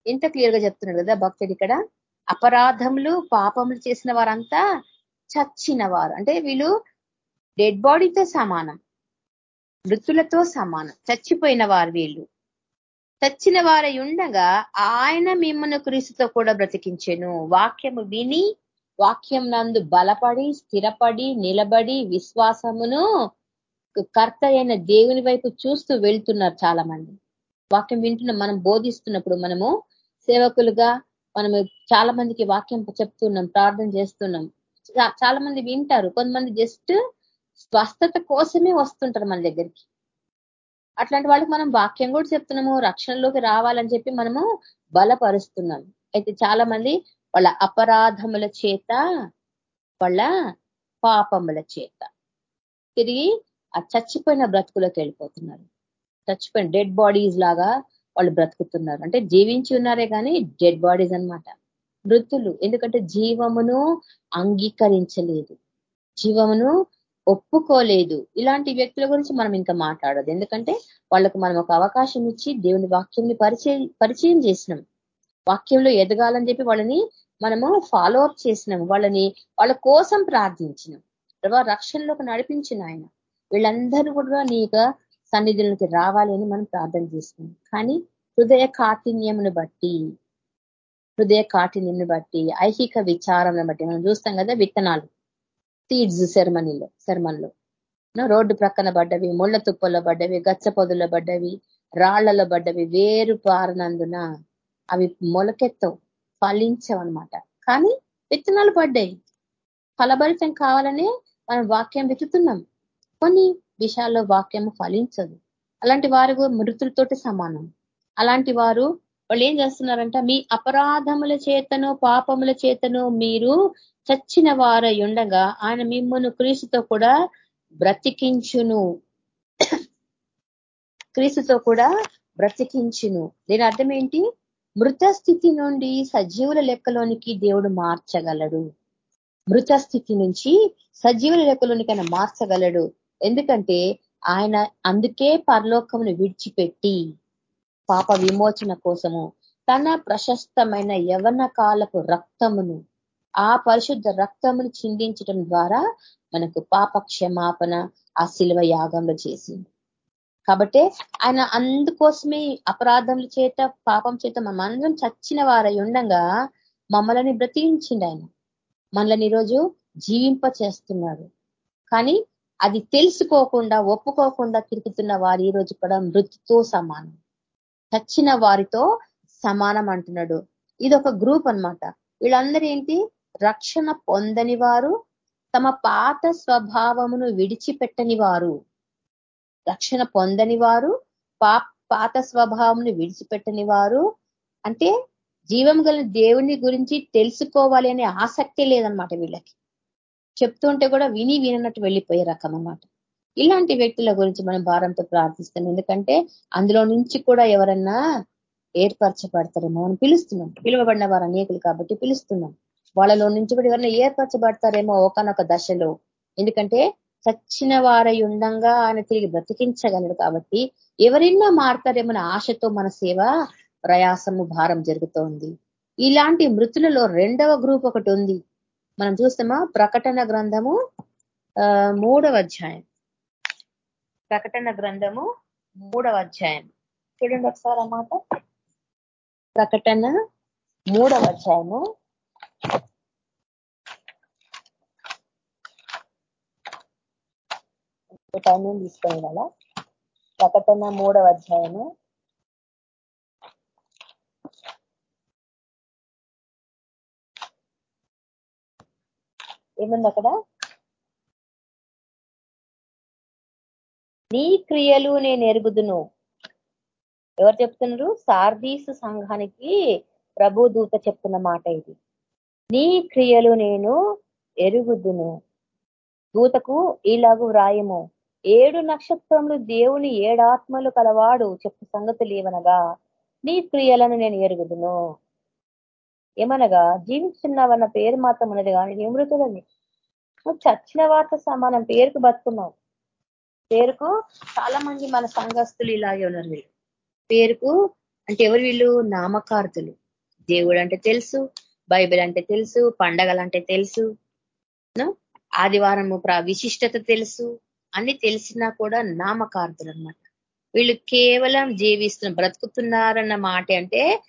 ఎంత క్లియర్గా చెప్తున్నాడు కదా భక్తుడు ఇక్కడ? అపరాధములు పాపములు చేసిన వారంతా చచ్చిన వారు అంటే వీళ్ళు డెడ్ బాడీతో సమానం మృతులతో సమానం చచ్చిపోయిన వారు వీళ్ళు. చచ్చిన వారై ఉండగా ఆయన మిమ్మల్ని క్రీస్తుతో కూడా బ్రతికించెను. వాక్యము విని వాక్యం నందు బలపడి స్థిరపడి నిలబడి విశ్వాసమును కర్త అయిన దేవుని వైపు చూస్తూ వెళ్తున్నారు చాలా మంది వాక్యం వింటున్న మనం బోధిస్తున్నప్పుడు మనము సేవకులుగా మనము చాలా మందికి వాక్యం చెప్తున్నాం ప్రార్థన చేస్తున్నాం. చాలా మంది వింటారు. కొంతమంది జస్ట్ స్వస్థత కోసమే వస్తుంటారు మన దగ్గరికి. అట్లాంటి వాళ్ళకి మనం వాక్యం కూడా చెప్తున్నాము రక్షణలోకి రావాలని చెప్పి మనము బలపరుస్తున్నాం. అయితే చాలా మంది వాళ్ళ అపరాధముల చేత వాళ్ళ పాపముల చేత తిరిగి ఆ చచ్చిపోయిన బ్రతుకులోకి వెళ్ళిపోతున్నారు. చచ్చిపోయిన డెడ్ బాడీస్ లాగా వాళ్ళు బ్రతుకుతున్నారు. అంటే జీవించి ఉన్నారే కానీ డెడ్ బాడీస్ అనమాట మృతులు. ఎందుకంటే జీవమును అంగీకరించలేదు. జీవమును ఒప్పుకోలేదు. ఇలాంటి వ్యక్తుల గురించి మనం ఇంకా మాట్లాడదు. ఎందుకంటే వాళ్ళకు మనం ఒక అవకాశం ఇచ్చి దేవుని వాక్యంని పరిచయం పరిచయం చేసినాం. వాక్యంలో ఎదగాలని చెప్పి వాళ్ళని మనము ఫాలో అప్ చేసినాం. వాళ్ళని వాళ్ళ కోసం ప్రార్థించినాం. ప్రభా రక్షణలోకి నడిపించిన ఆయన. వీళ్ళందరూ కూడా నీక సన్నిధులకి రావాలి అని మనం ప్రార్థన చేస్తున్నాం. కానీ హృదయ కాఠిన్యమును బట్టి హృదయ కాఠిన్యంను బట్టి ఐహిక విచారం బట్టి మనం చూస్తాం కదా విత్తనాలు. సీడ్స్ శర్మనీలో శర్మన్లో రోడ్డు ప్రక్కన పడ్డవి ముళ్ళ తుప్పల్లో పడ్డవి గచ్చ పొదుల్లో పడ్డవి రాళ్ళలో పడ్డవి వేరు పారనందున అవి మొలకెత్తవు ఫలించవన్నమాట. కానీ విత్తనాలు పడ్డాయి. ఫలభరితం కావాలనే మనం వాక్యం వెతుతున్నాం కొన్ని విషయాల్లో వాక్యం ఫలించదు. అలాంటి వారు మృతులతోటి సమానం. అలాంటి వారు వాళ్ళు ఏం చేస్తున్నారంట మీ అపరాధముల చేతను పాపముల చేతను మీరు చచ్చిన వారై ఉండగా ఆయన మిమ్మల్ని క్రీస్తుతో కూడా బ్రతికించును. క్రీస్తుతో కూడా బ్రతికించును. దీని అర్థం ఏంటి? మృత స్థితి నుండి సజీవుల లెక్కలోనికి దేవుడు మార్చగలడు. మృత స్థితి నుంచి సజీవుల లెక్కలోనికి ఆయన మార్చగలడు. ఎందుకంటే ఆయన అందుకే పరలోకమును విడిచిపెట్టి పాప విమోచన కోసము తన ప్రశస్తమైన యవన కాలపు రక్తమును ఆ పరిశుద్ధ రక్తమును చిందించడం ద్వారా మనకు పాప క్షమాపణ ఆ శిల్వ యాగంలో చేసింది. కాబట్టి ఆయన అందుకోసమే అపరాధముల చేత పాపం చేత మనందరం చచ్చిన వారై ఉండగా మమ్మల్ని బ్రతికించిండు ఆయన. మనల్ని ఈరోజు జీవింప చేస్తున్నాడు కానీ అది తెలుసుకోకుండా ఒప్పుకోకుండా తిరుగుతున్న వారు ఈ రోజు కూడా మృతితో సమానం. చచ్చిన వారితో సమానం అంటున్నాడు. ఇది ఒక గ్రూప్ అనమాట వీళ్ళందరూ ఏంటి? రక్షణ పొందని వారు తమ పాత స్వభావమును విడిచిపెట్టని వారు రక్షణ పొందని వారు పాత స్వభావంను విడిచిపెట్టని వారు అంటే జీవం గల దేవుని గురించి తెలుసుకోవాలి అనే ఆసక్తి లేదనమాట వీళ్ళకి. చెప్తుంటే కూడా విని వినట్టు వెళ్ళిపోయే రకం అన్నమాట. ఇలాంటి వ్యక్తుల గురించి మనం భారంతో ప్రార్థిస్తాం. ఎందుకంటే అందులో నుంచి కూడా ఎవరన్నా ఏర్పరచబడతారేమో అని పిలుస్తున్నాం. పిలువబడిన వారు అనేకులు కాబట్టి పిలుస్తున్నాం. వాళ్ళలో నుంచి కూడా ఎవరైనా ఏర్పరచబడతారేమో ఒకనొక దశలో. ఎందుకంటే చచ్చిన వారై ఉండంగా ఆయన తిరిగి బ్రతికించగలడు కాబట్టి ఎవరైనా మారతారేమన్న ఆశతో మన సేవ ప్రయాసము భారం జరుగుతోంది. ఇలాంటి మృతులలో రెండవ గ్రూప్ ఒకటి ఉంది. మనం చూస్తామా? ప్రకటన గ్రంథము మూడవ అధ్యాయం. ప్రకటన గ్రంథము మూడవ అధ్యాయం. చూడండి ఒకసారి అన్నమాట ప్రకటన మూడవ అధ్యాయము. టైం తీసుకొని కదా ప్రకటన మూడవ అధ్యాయము. ఏముంది అక్కడ? నీ క్రియలు నేను ఎరుగుదును. ఎవరు చెప్తున్నారు? సార్దీసు సంఘానికి ప్రభు దూత చెప్తున్న మాట ఇది. నీ క్రియలు నేను ఎరుగుదును. దూతకు ఇలాగు వ్రాయము. ఏడు నక్షత్రములు దేవుని ఏడాత్మలు కలవాడు చెప్పు సంగతులు ఏమనగా నీ క్రియలను నేను ఎరుగుదును. ఏమనగా జీవిస్తున్నావన్న పేరు మాత్రం ఉన్నది కానీ నిమృతులని నువ్వు చచ్చిన వార్త సమానం పేరుకు బతుకున్నావు. పేరుకు చాలా మంది మన సంఘస్తులు ఇలాగే ఉన్నారు. వీళ్ళు పేరుకు అంటే ఎవరు వీళ్ళు? నామకార్థులు దేవుడు అంటే తెలుసు బైబిల్ అంటే తెలుసు పండగలంటే తెలుసు ఆదివారము విశిష్టత తెలుసు. అన్ని తెలిసినా కూడా నామకార్థులు అనమాట వీళ్ళు కేవలం జీవిస్తున్న బ్రతుకుతున్నారన్న మాట అంటే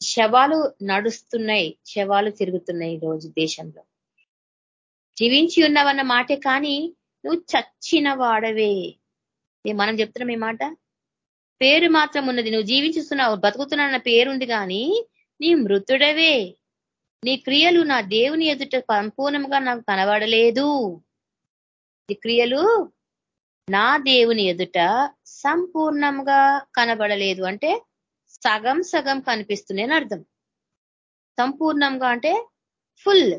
శవాలు నడుస్తున్నాయి శవాలు తిరుగుతున్నాయి రోజు దేశంలో. జీవించి ఉన్నావన్న మాటే కానీ నువ్వు చచ్చిన వాడవే. మనం చెప్తున్నాం ఈ మాట? పేరు మాత్రం ఉన్నది నువ్వు జీవించుస్తున్నావు అన్న పేరుంది కానీ నీ మృతుడవే. నీ క్రియలు నా దేవుని ఎదుట సంపూర్ణంగా నాకు కనబడలేదు. నీ క్రియలు నా దేవుని ఎదుట సంపూర్ణంగా కనబడలేదు అంటే సగం సగం కనిపిస్తున్నాయని అర్థం. సంపూర్ణంగా అంటే ఫుల్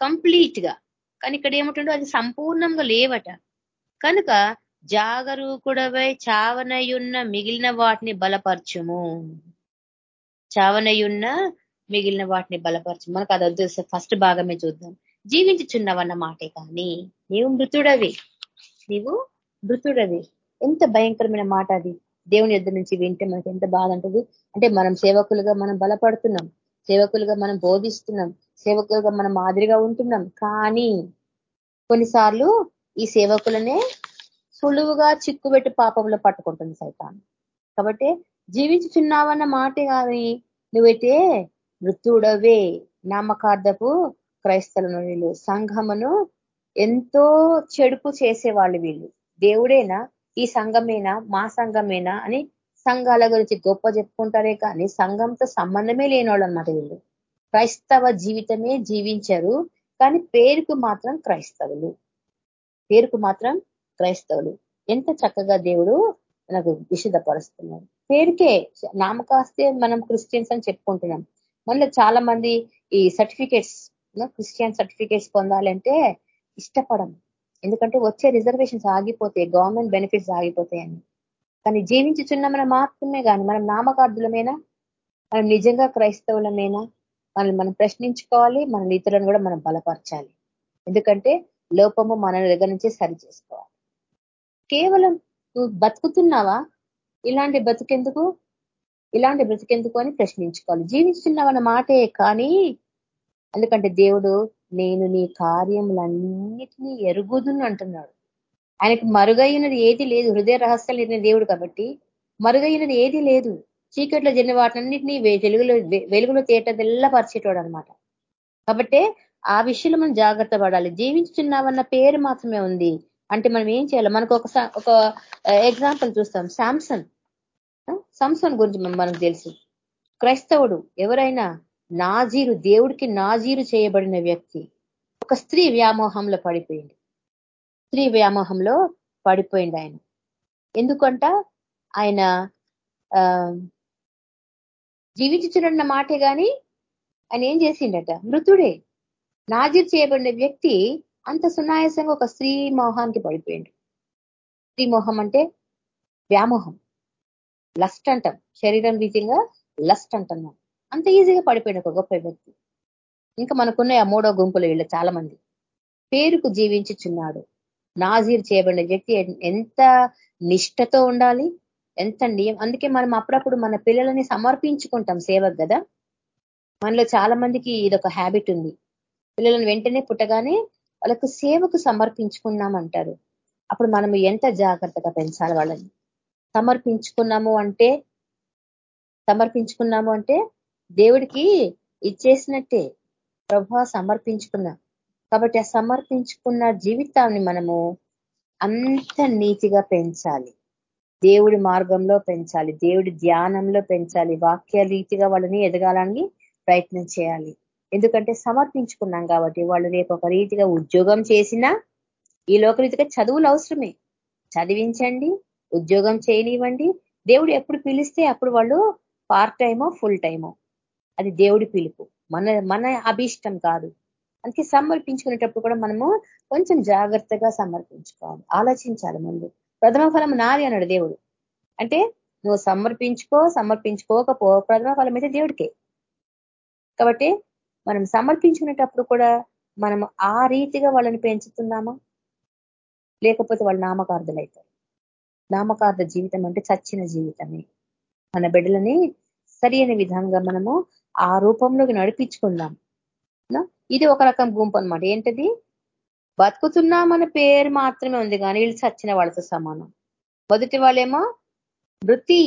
కంప్లీట్గా కానీ ఇక్కడ ఏముంటుండో అది సంపూర్ణంగా లేవట. కనుక జాగరూకుడవై చావనయున్న మిగిలిన వాటిని బలపరచుము. చావనయున్న మిగిలిన వాటిని బలపరచు మనకు అది వద్దు ఫస్ట్ భాగమే చూద్దాం. జీవించుచున్నవన్న మాటే కానీ నీవు మృతుడవి. నీవు మృతుడవి. ఎంత భయంకరమైన మాట అది. దేవుని యుద్ధ నుంచి వింటే మనకి ఎంత బాధ ఉంటుంది అంటే మనం సేవకులుగా మనం బలపడుతున్నాం. సేవకులుగా మనం బోధిస్తున్నాం. సేవకులుగా మనం మాదిరిగా ఉంటున్నాం. కానీ కొన్నిసార్లు ఈ సేవకులనే సులువుగా చిక్కుబెట్టి పాపంలో పట్టుకుంటుంది సైతాన్. కాబట్టి జీవించుచున్నావన్న మాటే కానీ నువ్వైతే మృతుడవే. నామకార్థపు క్రైస్తవులను వీళ్ళు. సంఘమును ఎంతో చెడుపు చేసేవాళ్ళు వీళ్ళు. దేవుడేనా? ఈ సంఘమేనా? మా సంఘమేనా? అని సంఘాల గురించి గొప్ప చెప్పుకుంటారే కానీ సంఘంతో సంబంధమే లేనివాళ్ళు అన్నమాట వీళ్ళు. క్రైస్తవ జీవితమే జీవించరు కానీ పేరుకు మాత్రం క్రైస్తవులు. పేరుకు మాత్రం క్రైస్తవులు. ఎంత చక్కగా దేవుడు మనకు విశుద్ధపరుస్తున్నాడు. పేరుకే నామకాస్తే మనం క్రిస్టియన్స్ అని చెప్పుకుంటున్నాం. మళ్ళీ చాలా మంది ఈ సర్టిఫికేట్స్ క్రిస్టియన్ సర్టిఫికేట్స్ పొందాలంటే ఇష్టపడం ఎందుకంటే వచ్చే రిజర్వేషన్స్ ఆగిపోతాయి గవర్నమెంట్ బెనిఫిట్స్ ఆగిపోతాయని. కానీ జీవించుచున్న మనం మాత్రమే కానీ మనం నామకార్థులమేనా? మనం నిజంగా క్రైస్తవులమేనా? మనల్ని మనం ప్రశ్నించుకోవాలి మన ఇతరులను కూడా మనం బలపరచాలి. ఎందుకంటే లోపము మన దగ్గర నుంచే సరి చేసుకోవాలి కేవలం నువ్వు బతుకుతున్నావా? ఇలాంటి బతుకెందుకు? ఇలాంటి బ్రతికెందుకు అని ప్రశ్నించుకోవాలి. జీవిస్తున్నావన్న మాటే కానీ ఎందుకంటే దేవుడు నేను నీ కార్యములన్నిటినీ ఎరుగుదును అంటున్నాడు. ఆయనకు మరుగైనది ఏది లేదు హృదయ రహస్యాలు లేని దేవుడు కాబట్టి మరుగైనది ఏది లేదు. చీకట్లో జరిగిన వాటినన్నింటినీ వెలుగులో వెలుగులో తేటదెల్లా పరిచేటోడు అనమాట కాబట్టి ఆ విషయంలో మనం జాగ్రత్త పడాలి. జీవించున్నామన్న పేరు మాత్రమే ఉంది. అంటే మనం ఏం చేయాలి? మనకు ఒక ఒక ఎగ్జాంపుల్ చూస్తాం. శాంసన్ శాంసన్ గురించి మనకు తెలుసు. క్రైస్తవుడు ఎవరైనా నాజీరు దేవుడికి నాజీరు చేయబడిన వ్యక్తి. ఒక స్త్రీ వ్యామోహంలో పడిపోయింది. స్త్రీ వ్యామోహంలో పడిపోయింది ఆయన. ఎందుకంట? ఆయన జీవించుచున్న మాటే కానీ ఆయన ఏం చేసిండట? మృతుడే. నాజీర్ చేయబడిన వ్యక్తి అంత సునాయాసంగా ఒక స్త్రీ మోహానికి పడిపోయిండు. స్త్రీ మోహం అంటే వ్యామోహం. లస్ట్ అంటాం. శరీరం రీతిగా లస్ట్ అంటున్నాం. అంత ఈజీగా పడిపోయిన ఒక గొప్ప వ్యక్తి. ఇంకా మనకున్న ఆ మూడో గుంపులు వీళ్ళు చాలా మంది పేరుకు జీవించుచున్నాడు. నాజీర్ చేయబడిన వ్యక్తి ఎంత నిష్టతో ఉండాలి ఎంత నియం అందుకే మనం అప్పుడప్పుడు మన పిల్లలని సమర్పించుకుంటాం సేవకు కదా మనలో చాలా మందికి ఇదొక హ్యాబిట్ ఉంది. పిల్లలను వెంటనే పుట్టగానే వాళ్ళకు సేవకు సమర్పించుకున్నామంటారు అప్పుడు మనం ఎంత జాగ్రత్తగా పెంచాలి వాళ్ళని? సమర్పించుకున్నాము అంటే సమర్పించుకున్నాము అంటే దేవుడికి ఇచ్చేసినట్టే ప్రభా సమర్పించుకున్నా. కాబట్టి ఆ సమర్పించుకున్న జీవితాన్ని మనము అంత నీతిగా పెంచాలి. దేవుడి మార్గంలో పెంచాలి. దేవుడి ధ్యానంలో పెంచాలి. వాక్య రీతిగా వాళ్ళని ఎదగాలని ప్రయత్నం చేయాలి. ఎందుకంటే సమర్పించుకున్నాం కాబట్టి వాళ్ళు రేపు ఒక రీతిగా ఉద్యోగం చేసినా ఈ లోకరీతిగా చదువులు అవసరమే. చదివించండి ఉద్యోగం చేయనివ్వండి. దేవుడు ఎప్పుడు పిలిస్తే అప్పుడు వాళ్ళు పార్ట్ టైమో ఫుల్ టైమో అది దేవుడి పిలుపు. మన మన అభీష్టం కాదు. అందుకే సమర్పించుకునేటప్పుడు కూడా మనము కొంచెం జాగ్రత్తగా సమర్పించుకోవాలి. ఆలోచించాలి ముందు. ప్రథమ ఫలం నాది అన్నాడు దేవుడు. అంటే నువ్వు సమర్పించుకో సమర్పించుకోకపో ప్రథమ ఫలం అయితే దేవుడికే. కాబట్టి మనం సమర్పించుకునేటప్పుడు కూడా మనం ఆ రీతిగా వాళ్ళని పెంచుతున్నామా? లేకపోతే వాళ్ళు నామకార్థులు అవుతారు నామకార్థ జీవితం అంటే చచ్చిన జీవితమే. మన బిడ్డలని సరి విధంగా మనము ఆ రూపంలోకి నడిపించుకుందాం. ఇది ఒక రకం గుంపు అనమాట ఏంటది? బతుకుతున్నామన్న పేరు మాత్రమే ఉంది కానీ వీళ్ళు చచ్చిన వాళ్ళతో సమానం. మొదటి వాళ్ళేమో మృతి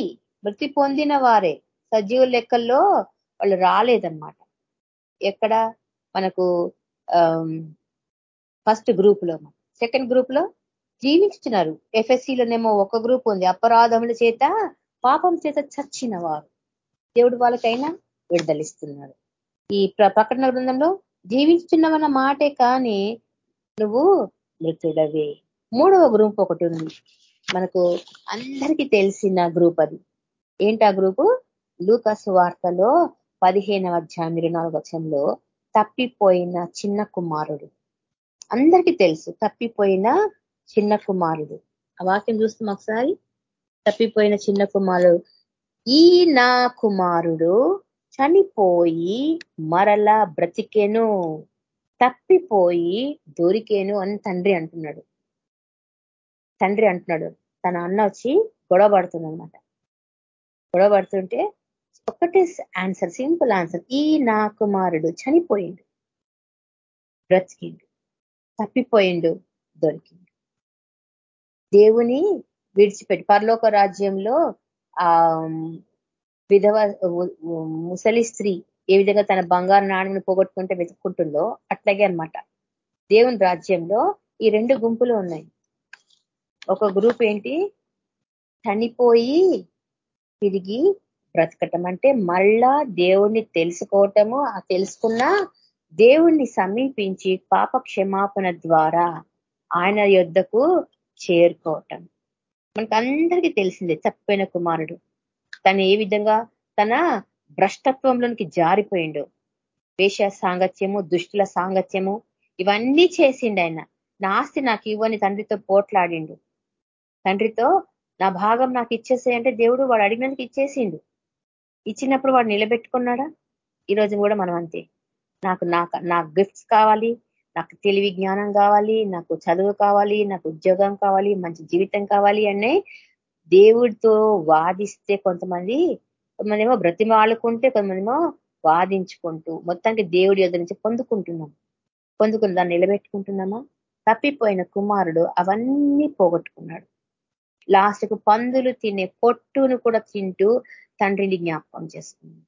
మృతి పొందిన వారే. సజీవ లెక్కల్లో వాళ్ళు రాలేదన్నమాట. ఎక్కడ? మనకు ఫస్ట్ గ్రూప్లో సెకండ్ గ్రూప్లో జీవించుతున్నారు ఎఫ్ఎస్సీలోనేమో ఒక గ్రూప్ ఉంది. అపరాధముల చేత పాపం చేత చచ్చిన వారు దేవుడు వాళ్ళకైనా విడుదలిస్తున్నాడు ఈ ప్రకటన బృందంలో జీవించున్నవన్న మాటే కానీ నువ్వు మృతుడవే. మూడవ గ్రూప్ ఒకటి ఉంది. మనకు అందరికీ తెలిసిన గ్రూప్ అది. ఏంటి ఆ గ్రూపు? లూకస్ వార్తలో పదిహేనవ అధ్యాయం ఇరవై నాలుగు తప్పిపోయిన చిన్న కుమారుడు. అందరికీ తెలుసు తప్పిపోయిన చిన్న కుమారుడు. ఆ వాక్యం చూస్తాం ఒకసారి. తప్పిపోయిన చిన్న కుమారుడు. ఈ నా కుమారుడు చనిపోయి మరలా బ్రతికెను తప్పిపోయి దొరికేను అని తండ్రి అంటున్నాడు. తండ్రి అంటున్నాడు. తన అన్న వచ్చి గొడవ పడుతుందనమాట గొడవ పడుతుంటే ఒక్కటే ఆన్సర్ సింపుల్ ఆన్సర్. ఈ నా కుమారుడు చనిపోయిండు బ్రతికిండు తప్పిపోయిండు దొరికిండు. దేవుని విడిచిపెట్టి పరలోక రాజ్యంలో ఆ విధవ ముసలి స్త్రీ ఏ విధంగా తన బంగారు నాణ్యను పోగొట్టుకుంటే వెతుక్కుంటుందో అట్లాగే అనమాట దేవుని రాజ్యంలో ఈ రెండు గుంపులు ఉన్నాయి. ఒక గ్రూప్ ఏంటి? చనిపోయి తిరిగి బ్రతకటం అంటే మళ్ళా దేవుణ్ణి తెలుసుకోవటము ఆ తెలుసుకున్న దేవుణ్ణి సమీపించి పాప క్షమాపణ ద్వారా ఆయన యుద్ధకు చేరుకోవటం. మనకు అందరికీ తెలిసిందే చచ్చిపోయిన కుమారుడు. తను ఏ విధంగా తన భ్రష్టత్వంలోనికి జారిపోయిండు వేష సాంగత్యము దుష్టుల సాంగత్యము ఇవన్నీ చేసిండు ఆయన. నా ఆస్తి నాకు ఇవ్వని తండ్రితో పోట్లాడిండు. తండ్రితో నా భాగం నాకు ఇచ్చేసాయంటే దేవుడు వాడు అడిగినందుకు ఇచ్చేసిండు. ఇచ్చినప్పుడు వాడు నిలబెట్టుకున్నాడా? ఈరోజు కూడా మనం అంతే. నాకు నాకు గిఫ్ట్స్ కావాలి నాకు తెలివి జ్ఞానం కావాలి నాకు చదువు కావాలి నాకు ఉద్యోగం కావాలి మంచి జీవితం కావాలి అనే దేవుడితో వాదిస్తే కొంతమంది కొంతమంది ఏమో బ్రతిమాలుకుంటే కొంతమంది వాదించుకుంటూ మొత్తానికి దేవుడి యొద్ నుంచి పొందుకుంటున్నాం. పొందుకుని దాన్ని నిలబెట్టుకుంటున్నామా? తప్పిపోయిన కుమారుడు అవన్నీ పోగొట్టుకున్నాడు. లాస్ట్కు పందులు తినే పొట్టును కూడా తింటూ తండ్రిని జ్ఞాపకం చేసుకున్నాడు.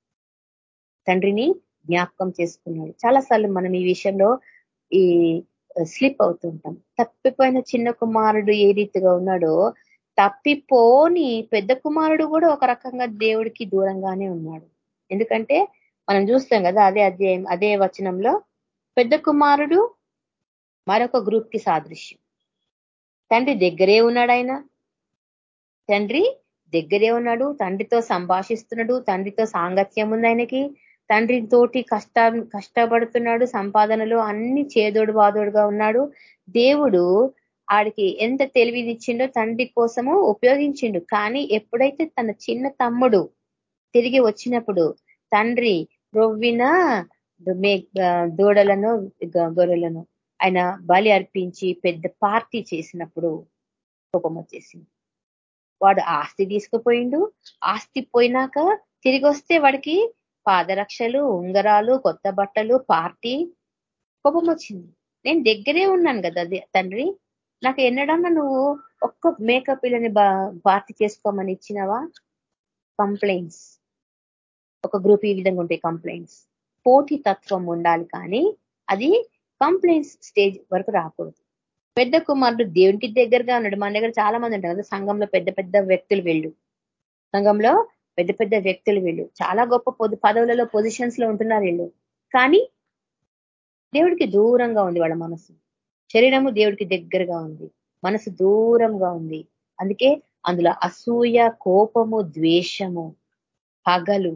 తండ్రిని జ్ఞాపకం చేసుకున్నాడు. చాలాసార్లు మనం ఈ విషయంలో ఈ స్లిప్ అవుతుంటాం. తప్పిపోయిన చిన్న కుమారుడు ఏ రీతిగా ఉన్నాడో తప్పిపోని పెద్ద కుమారుడు కూడా ఒక రకంగా దేవుడికి దూరంగానే ఉన్నాడు. ఎందుకంటే మనం చూస్తాం కదా అదే అధ్యాయం అదే వచనంలో పెద్ద కుమారుడు మరొక గ్రూప్కి సాదృశ్యం. తండ్రి దగ్గరే ఉన్నాడు ఆయన. తండ్రి దగ్గరే ఉన్నాడు. తండ్రితో సంభాషిస్తున్నాడు. తండ్రితో సాంగత్యం ఉంది ఆయనకి. తండ్రి తోటి కష్ట కష్టపడుతున్నాడు. సంపాదనలో అన్ని చేదోడు బాదోడుగా ఉన్నాడు. దేవుడు ఆడికి ఎంత తెలివినిచ్చిండో తండ్రి కోసము ఉపయోగించిండు. కానీ ఎప్పుడైతే తన చిన్న తమ్ముడు తిరిగి వచ్చినప్పుడు తండ్రి రొవ్విన దూడలను గొర్రెలను ఆయన బలి అర్పించి పెద్ద పార్టీ చేసినప్పుడు కోపం వచ్చేసింది. వాడు ఆస్తి తీసుకుపోయిండు. ఆస్తి పోయినాక తిరిగి వస్తే వాడికి పాదరక్షలు ఉంగరాలు కొత్త బట్టలు పార్టీ కోపం వచ్చింది. నేను దగ్గరే ఉన్నాను కదా తండ్రి. నాకు ఎన్నడన్నా నువ్వు ఒక్క మేకప్ పిల్లని పార్టీ చేసుకోమని ఇచ్చినవా? కంప్లైంట్స్ ఒక గ్రూప్ ఈ విధంగా ఉంటాయి కంప్లైంట్స్ పోటీ తత్వం ఉండాలి కానీ అది కంప్లైంట్స్ స్టేజ్ వరకు రాకూడదు. పెద్ద కుమారుడు దేవునికి దగ్గరగా ఉన్నాడు. మన దగ్గర చాలా మంది ఉంటారు కదా. సంఘంలో పెద్ద పెద్ద వ్యక్తులు వెళ్ళు. సంఘంలో పెద్ద పెద్ద వ్యక్తులు వీళ్ళు. చాలా గొప్ప పొదు పదవులలో పొజిషన్స్లో ఉంటున్నారు వీళ్ళు. కానీ దేవుడికి దూరంగా ఉంది వాళ్ళ మనసు. శరీరము దేవుడికి దగ్గరగా ఉంది. మనసు దూరంగా ఉంది. అందుకే అందులో అసూయ కోపము ద్వేషము పగలు.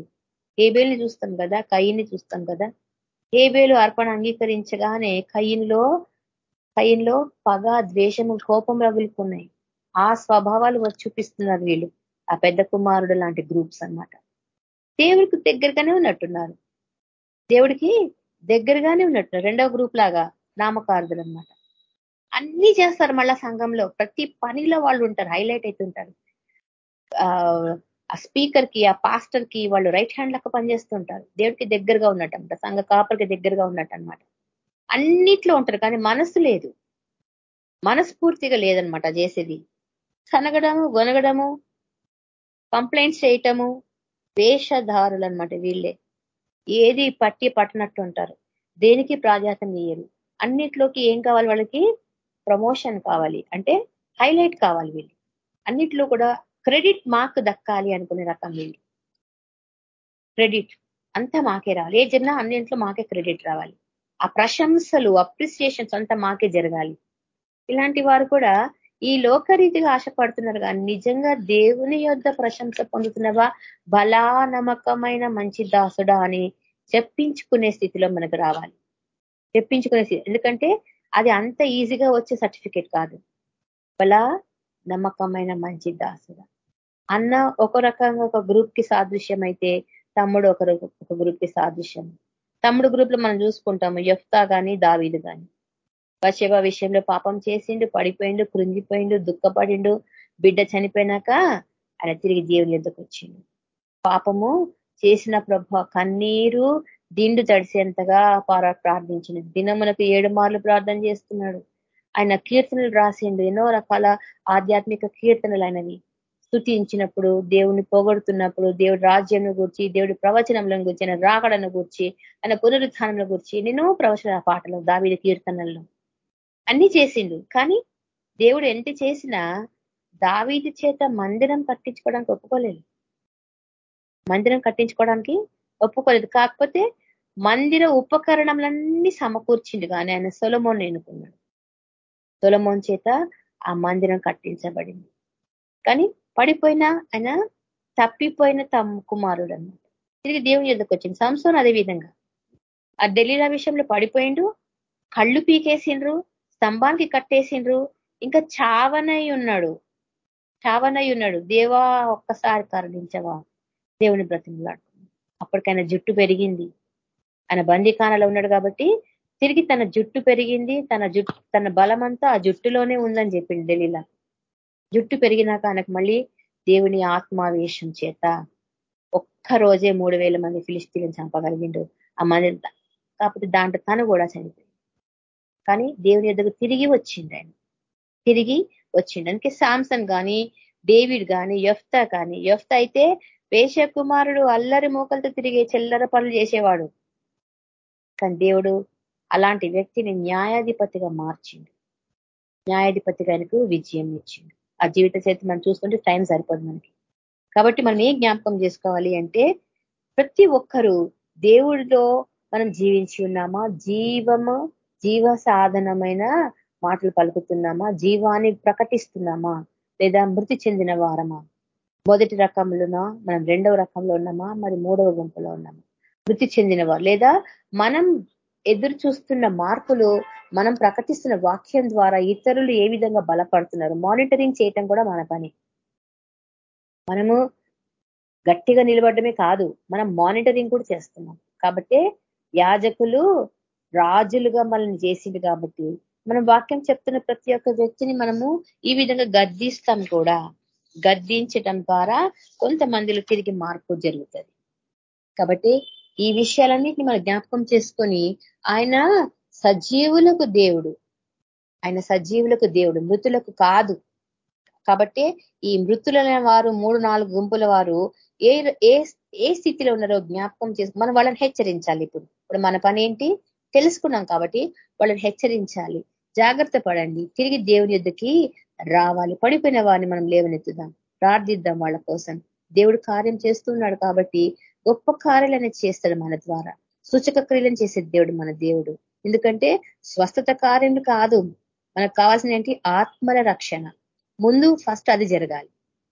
హేబేల్ని చూస్తాం కదా కయ్యిని చూస్తాం కదా. హేబేలు అర్పణ అంగీకరించగానే కయ్యిన్లో కయ్యిన్లో పగ ద్వేషము కోపం రగులుకున్నాయి. ఆ స్వభావాలు చూపిస్తున్నారు వీళ్ళు. ఆ పెద్ద కుమారుడు లాంటి గ్రూప్స్ అనమాట దేవుడికి దగ్గరగానే ఉన్నట్టున్నారు. దేవుడికి దగ్గరగానే ఉన్నట్టు రెండవ గ్రూప్ లాగా నామకార్థులు అనమాట అన్ని చేస్తారు మళ్ళా సంఘంలో. ప్రతి పనిలో వాళ్ళు ఉంటారు హైలైట్ అవుతుంటారు ఆ స్పీకర్కి ఆ పాస్టర్కి వాళ్ళు రైట్ హ్యాండ్ లెక్క పనిచేస్తుంటారు దేవుడికి దగ్గరగా ఉన్నట్టు సంఘ కాపర్కి దగ్గరగా ఉన్నట్టు అనమాట అన్నిట్లో ఉంటారు కానీ మనసు లేదు. మనస్ఫూర్తిగా లేదనమాట చేసేది. కనగడము గొనగడము కంప్లైంట్స్ చేయటము వేషధారులు అనమాట వీళ్ళే. ఏది పట్టి పట్టనట్టు ఉంటారు. దేనికి ప్రాధాన్యత ఇయ్యరు. అన్నిట్లోకి ఏం కావాలి వాళ్ళకి? ప్రమోషన్ కావాలి. అంటే హైలైట్ కావాలి వీళ్ళు. అన్నిట్లో కూడా క్రెడిట్ మాకు దక్కాలి అనుకునే రకం వీళ్ళు. క్రెడిట్ అంతా మాకే రావాలి. ఏ జరిగినా అన్నింట్లో మాకే క్రెడిట్ రావాలి. ఆ ప్రశంసలు అప్రిసియేషన్స్ అంతా మాకే జరగాలి. ఇలాంటి వారు కూడా ఈ లోకరీతిగా ఆశపడుతున్నారు కానీ నిజంగా దేవుని యొద్ ప్రశంస పొందుతున్నవా? బలా నమ్మకమైన మంచి దాసుడా అని చెప్పించుకునే స్థితిలో మనకు రావాలి. చెప్పించుకునే ఎందుకంటే అది అంత ఈజీగా వచ్చే సర్టిఫికేట్ కాదు. బలా నమ్మకమైన మంచి దాసుడు. అన్న ఒక రకంగా ఒక గ్రూప్కి సాదృశ్యం అయితే తమ్ముడు ఒక ఒక గ్రూప్కి సాదృశ్యం. తమ్ముడు గ్రూప్లో మనం చూసుకుంటాము యఫ్తా కానీ దావీదు కానీ బషేబ విషయంలో పాపం చేసిండు పడిపోయిండు కృంగిపోయిండు దుఃఖపడిండు బిడ్డ చనిపోయినాక ఆయన తిరిగి దేవుని ఎందుకు వచ్చిండు. పాపము చేసిన ప్రభ కన్నీరు దిండు తడిసేంతగా పారా ప్రార్థించిన దినమునకు ఏడు మార్లు ప్రార్థన చేస్తున్నాడు. ఆయన కీర్తనలు రాసిండు ఎన్నో రకాల ఆధ్యాత్మిక కీర్తనలు ఆయనవి స్థుతించినప్పుడు దేవుని పొగడుతున్నప్పుడు దేవుడి రాజ్యం గురించి దేవుడి ప్రవచనంలో గురించి ఆయన రాకడను గురించి ఆయన పునరుత్థానంలో గురించి ఎన్నో ప్రవచన పాటలు దావిడి కీర్తనల్లో. అన్ని చేసిండు. కానీ దేవుడు ఎంత చేసినా దావీది చేత మందిరం కట్టించుకోవడానికి ఒప్పుకోలేదు. మందిరం కట్టించుకోవడానికి ఒప్పుకోలేదు. కాకపోతే మందిర ఉపకరణంలన్నీ సమకూర్చిండు కానీ ఆయన సొలమోన్ ఎన్నుకున్నాడు. సొలమోన్ చేత ఆ మందిరం కట్టించబడింది. కానీ పడిపోయిన ఆయన తప్పిపోయిన తమ కుమారుడు అన్నమాట తిరిగి దేవుని ఎదుకు వచ్చింది సంసోన్ అదే విధంగా. ఆ ఢిల్లీల విషయంలో పడిపోయిండు. కళ్ళు పీకేసిండ్రు. స్తంభానికి కట్టేసిండ్రు. ఇంకా చావనై ఉన్నాడు. చావనై ఉన్నాడు. దేవా ఒక్కసారి కరుణించవా? దేవుని బ్రతిమలాడు. అప్పటికైనా జుట్టు పెరిగింది. ఆయన బందీకానలో ఉన్నాడు కాబట్టి తిరిగి తన జుట్టు పెరిగింది. తన జుట్టు తన బలమంతా ఆ జుట్టులోనే ఉందని చెప్పింది ఢిల్లీలో జుట్టు పెరిగినాక ఆయనకు మళ్ళీ దేవుని ఆత్మావేశం చేత ఒక్క రోజే మూడు మంది ఫిలిస్తీన్లను చంపగలిగిండు. ఆ మంది కాకపోతే దాంట్లో తను కూడా చనిపోయింది. కానీ దేవుని ఎదుగు తిరిగి వచ్చిండు ఆయన. తిరిగి వచ్చిండు. అందుకే సామ్సన్ కానీ డేవిడ్ కానీ యఫ్త కానీ యఫ్త అయితే వేష కుమారుడు అల్లరి మూకలతో తిరిగే చిల్లర పనులు చేసేవాడు. కానీ దేవుడు అలాంటి వ్యక్తిని న్యాయాధిపతిగా మార్చిండు. న్యాయాధిపతిగా ఆయనకు విజయం ఇచ్చిండు. ఆ జీవిత చేతి మనం చూస్తుంటే టైం సరిపోదు మనకి. కాబట్టి మనం ఏం జ్ఞాపకం చేసుకోవాలి అంటే ప్రతి ఒక్కరూ దేవుడిలో మనం జీవించి ఉన్నామా? జీవము జీవ సాధనమైన మాటలు పలుకుతున్నామా? జీవాన్ని ప్రకటిస్తున్నామా? లేదా మృతి చెందిన వారమా? మొదటి రకంలోనా? మనం రెండవ రకంలో ఉన్నామా? మరి మూడవ గుంపులో ఉన్నామా? మృతి చెందినవారు. లేదా మనం ఎదురు చూస్తున్న మార్పులు మనం ప్రకటిస్తున్న వాక్యం ద్వారా ఇతరులు ఏ విధంగా బలపడుతున్నారు? మానిటరింగ్ చేయటం కూడా మన పని. మనము గట్టిగా నిలబడమే కాదు మనం మానిటరింగ్ కూడా చేస్తున్నాం. కాబట్టి యాజకులు రాజులుగా మనల్ని చేసింది కాబట్టి మనం వాక్యం చెప్తున్న ప్రతి ఒక్క వ్యక్తిని మనము ఈ విధంగా గర్దిస్తాం కూడా. గద్దించటం ద్వారా కొంతమందిలో తిరిగి మార్పు జరుగుతుంది. కాబట్టి ఈ విషయాలన్నింటినీ మనం జ్ఞాపకం చేసుకొని ఆయన సజీవులకు దేవుడు. ఆయన సజీవులకు దేవుడు మృతులకు కాదు. కాబట్టి ఈ మృతులైన వారు మూడు నాలుగు గుంపుల వారు ఏ ఏ స్థితిలో ఉన్నారో జ్ఞాపకం చేసి మనం వాళ్ళని హెచ్చరించాలి ఇప్పుడు. ఇప్పుడు మన పని ఏంటి తెలుసుకున్నాం కాబట్టి వాళ్ళని హెచ్చరించాలి. జాగ్రత్త పడండి. తిరిగి దేవుని యుద్ధకి రావాలి. పడిపోయిన వారిని మనం లేవనెత్తుదాం. ప్రార్థిద్దాం వాళ్ళ కోసం. దేవుడు కార్యం చేస్తున్నాడు కాబట్టి గొప్ప కార్యాలను చేస్తాడు మన ద్వారా. సూచక క్రియలను చేసే దేవుడు మన దేవుడు. ఎందుకంటే స్వస్థత కార్యం కాదు. మనకు కావాల్సిన ఏంటి? ఆత్మల రక్షణ. ముందు ఫస్ట్ అది జరగాలి.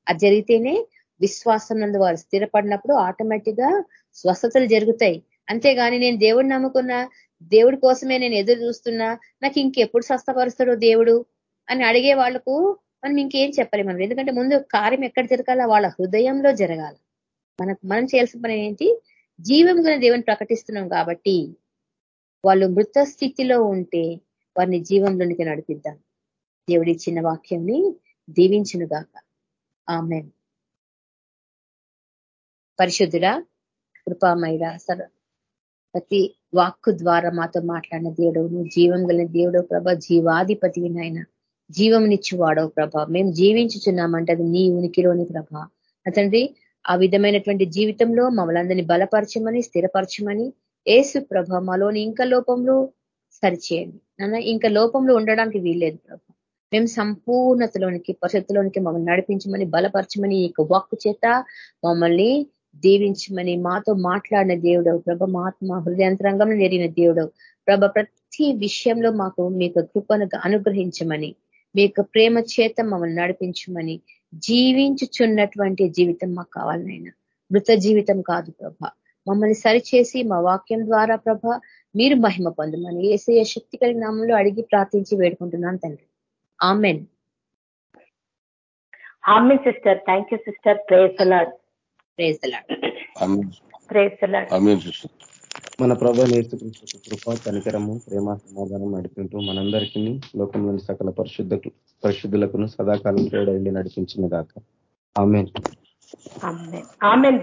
అది జరిగితేనే విశ్వాసం నందు వారు స్థిరపడినప్పుడు ఆటోమేటిక్గా స్వస్థతలు జరుగుతాయి. అంతేగాని నేను దేవుడిని నమ్ముకున్నా దేవుడి కోసమే నేను ఎదురు చూస్తున్నా నాకు ఇంకెప్పుడు స్వస్థపరుస్తాడో దేవుడు? అని అడిగే వాళ్ళకు మనం ఇంకేం చెప్పలేము మనం. ఎందుకంటే ముందు కార్యం ఎక్కడ జరగాల? వాళ్ళ హృదయంలో జరగాల. మనకు మనం చేయాల్సిన పని ఏంటి? జీవం గుణ దేవుని ప్రకటిస్తున్నాం కాబట్టి వాళ్ళు మృత స్థితిలో ఉంటే వారిని జీవంలోనికి నడిపిద్దాం. దేవుడి చిన్న వాక్యంని దీవించునుగాక ఆమె పరిశుద్ధుడా కృపామైరా సర్వ ప్రతి వాక్కు ద్వారా మాతో మాట్లాడిన దేవుడు నువ్వు జీవం గల దేవుడు ప్రభ జీవాధిపతి నాయన. జీవంనిచ్చువాడవు ప్రభ. మేము జీవించుచున్నామంటే అది నీ ఉనికిలోని ప్రభ. అతండి ఆ విధమైనటువంటి జీవితంలో మమ్మల్ందరినీ బలపరచమని స్థిరపరచమని ఏసు ప్రభ మాలోని ఇంకా లోపంలో సరిచేయండి. నాన్న ఇంకా లోపంలో ఉండడానికి వీల్లేదు ప్రభ. మేము సంపూర్ణతలోనికి పరిషత్తులోనికి మమ్మల్ని నడిపించమని బలపరచమని ఈ వాక్కు చేత మమ్మల్ని దీవించమని మాతో మాట్లాడిన దేవుడవు. ప్రభ మాత్మ హృదయంతరంగంలో నెరిగిన దేవుడవు. ప్రభ ప్రతి విషయంలో మాకు మీకు కృపను అనుగ్రహించమని మీ యొక్క ప్రేమ చేత మమ్మల్ని నడిపించమని జీవించుచున్నటువంటి జీవితం మాకు కావాలనైనా మృత జీవితం కాదు ప్రభ. మమ్మల్ని సరిచేసి మా వాక్యం ద్వారా ప్రభ మీరు మహిమ పొందమని ఏసే శక్తి కలిగిన నామంలో అడిగి ప్రార్థించి వేడుకుంటున్నాను తండ్రి. Amen. Amen sister. Thank you sister praise the Lord మన ప్రభా నేర్చుకృష్ణ కృప కనికరము ప్రేమ సమాధానం నడిపింటూ మనందరికీ లోకంలోని సకల పరిశుద్ధ పరిశుద్ధులకు సదాకాలం తోడైండి నడిపించిన దాకా ఆమెన్ ఆమెన్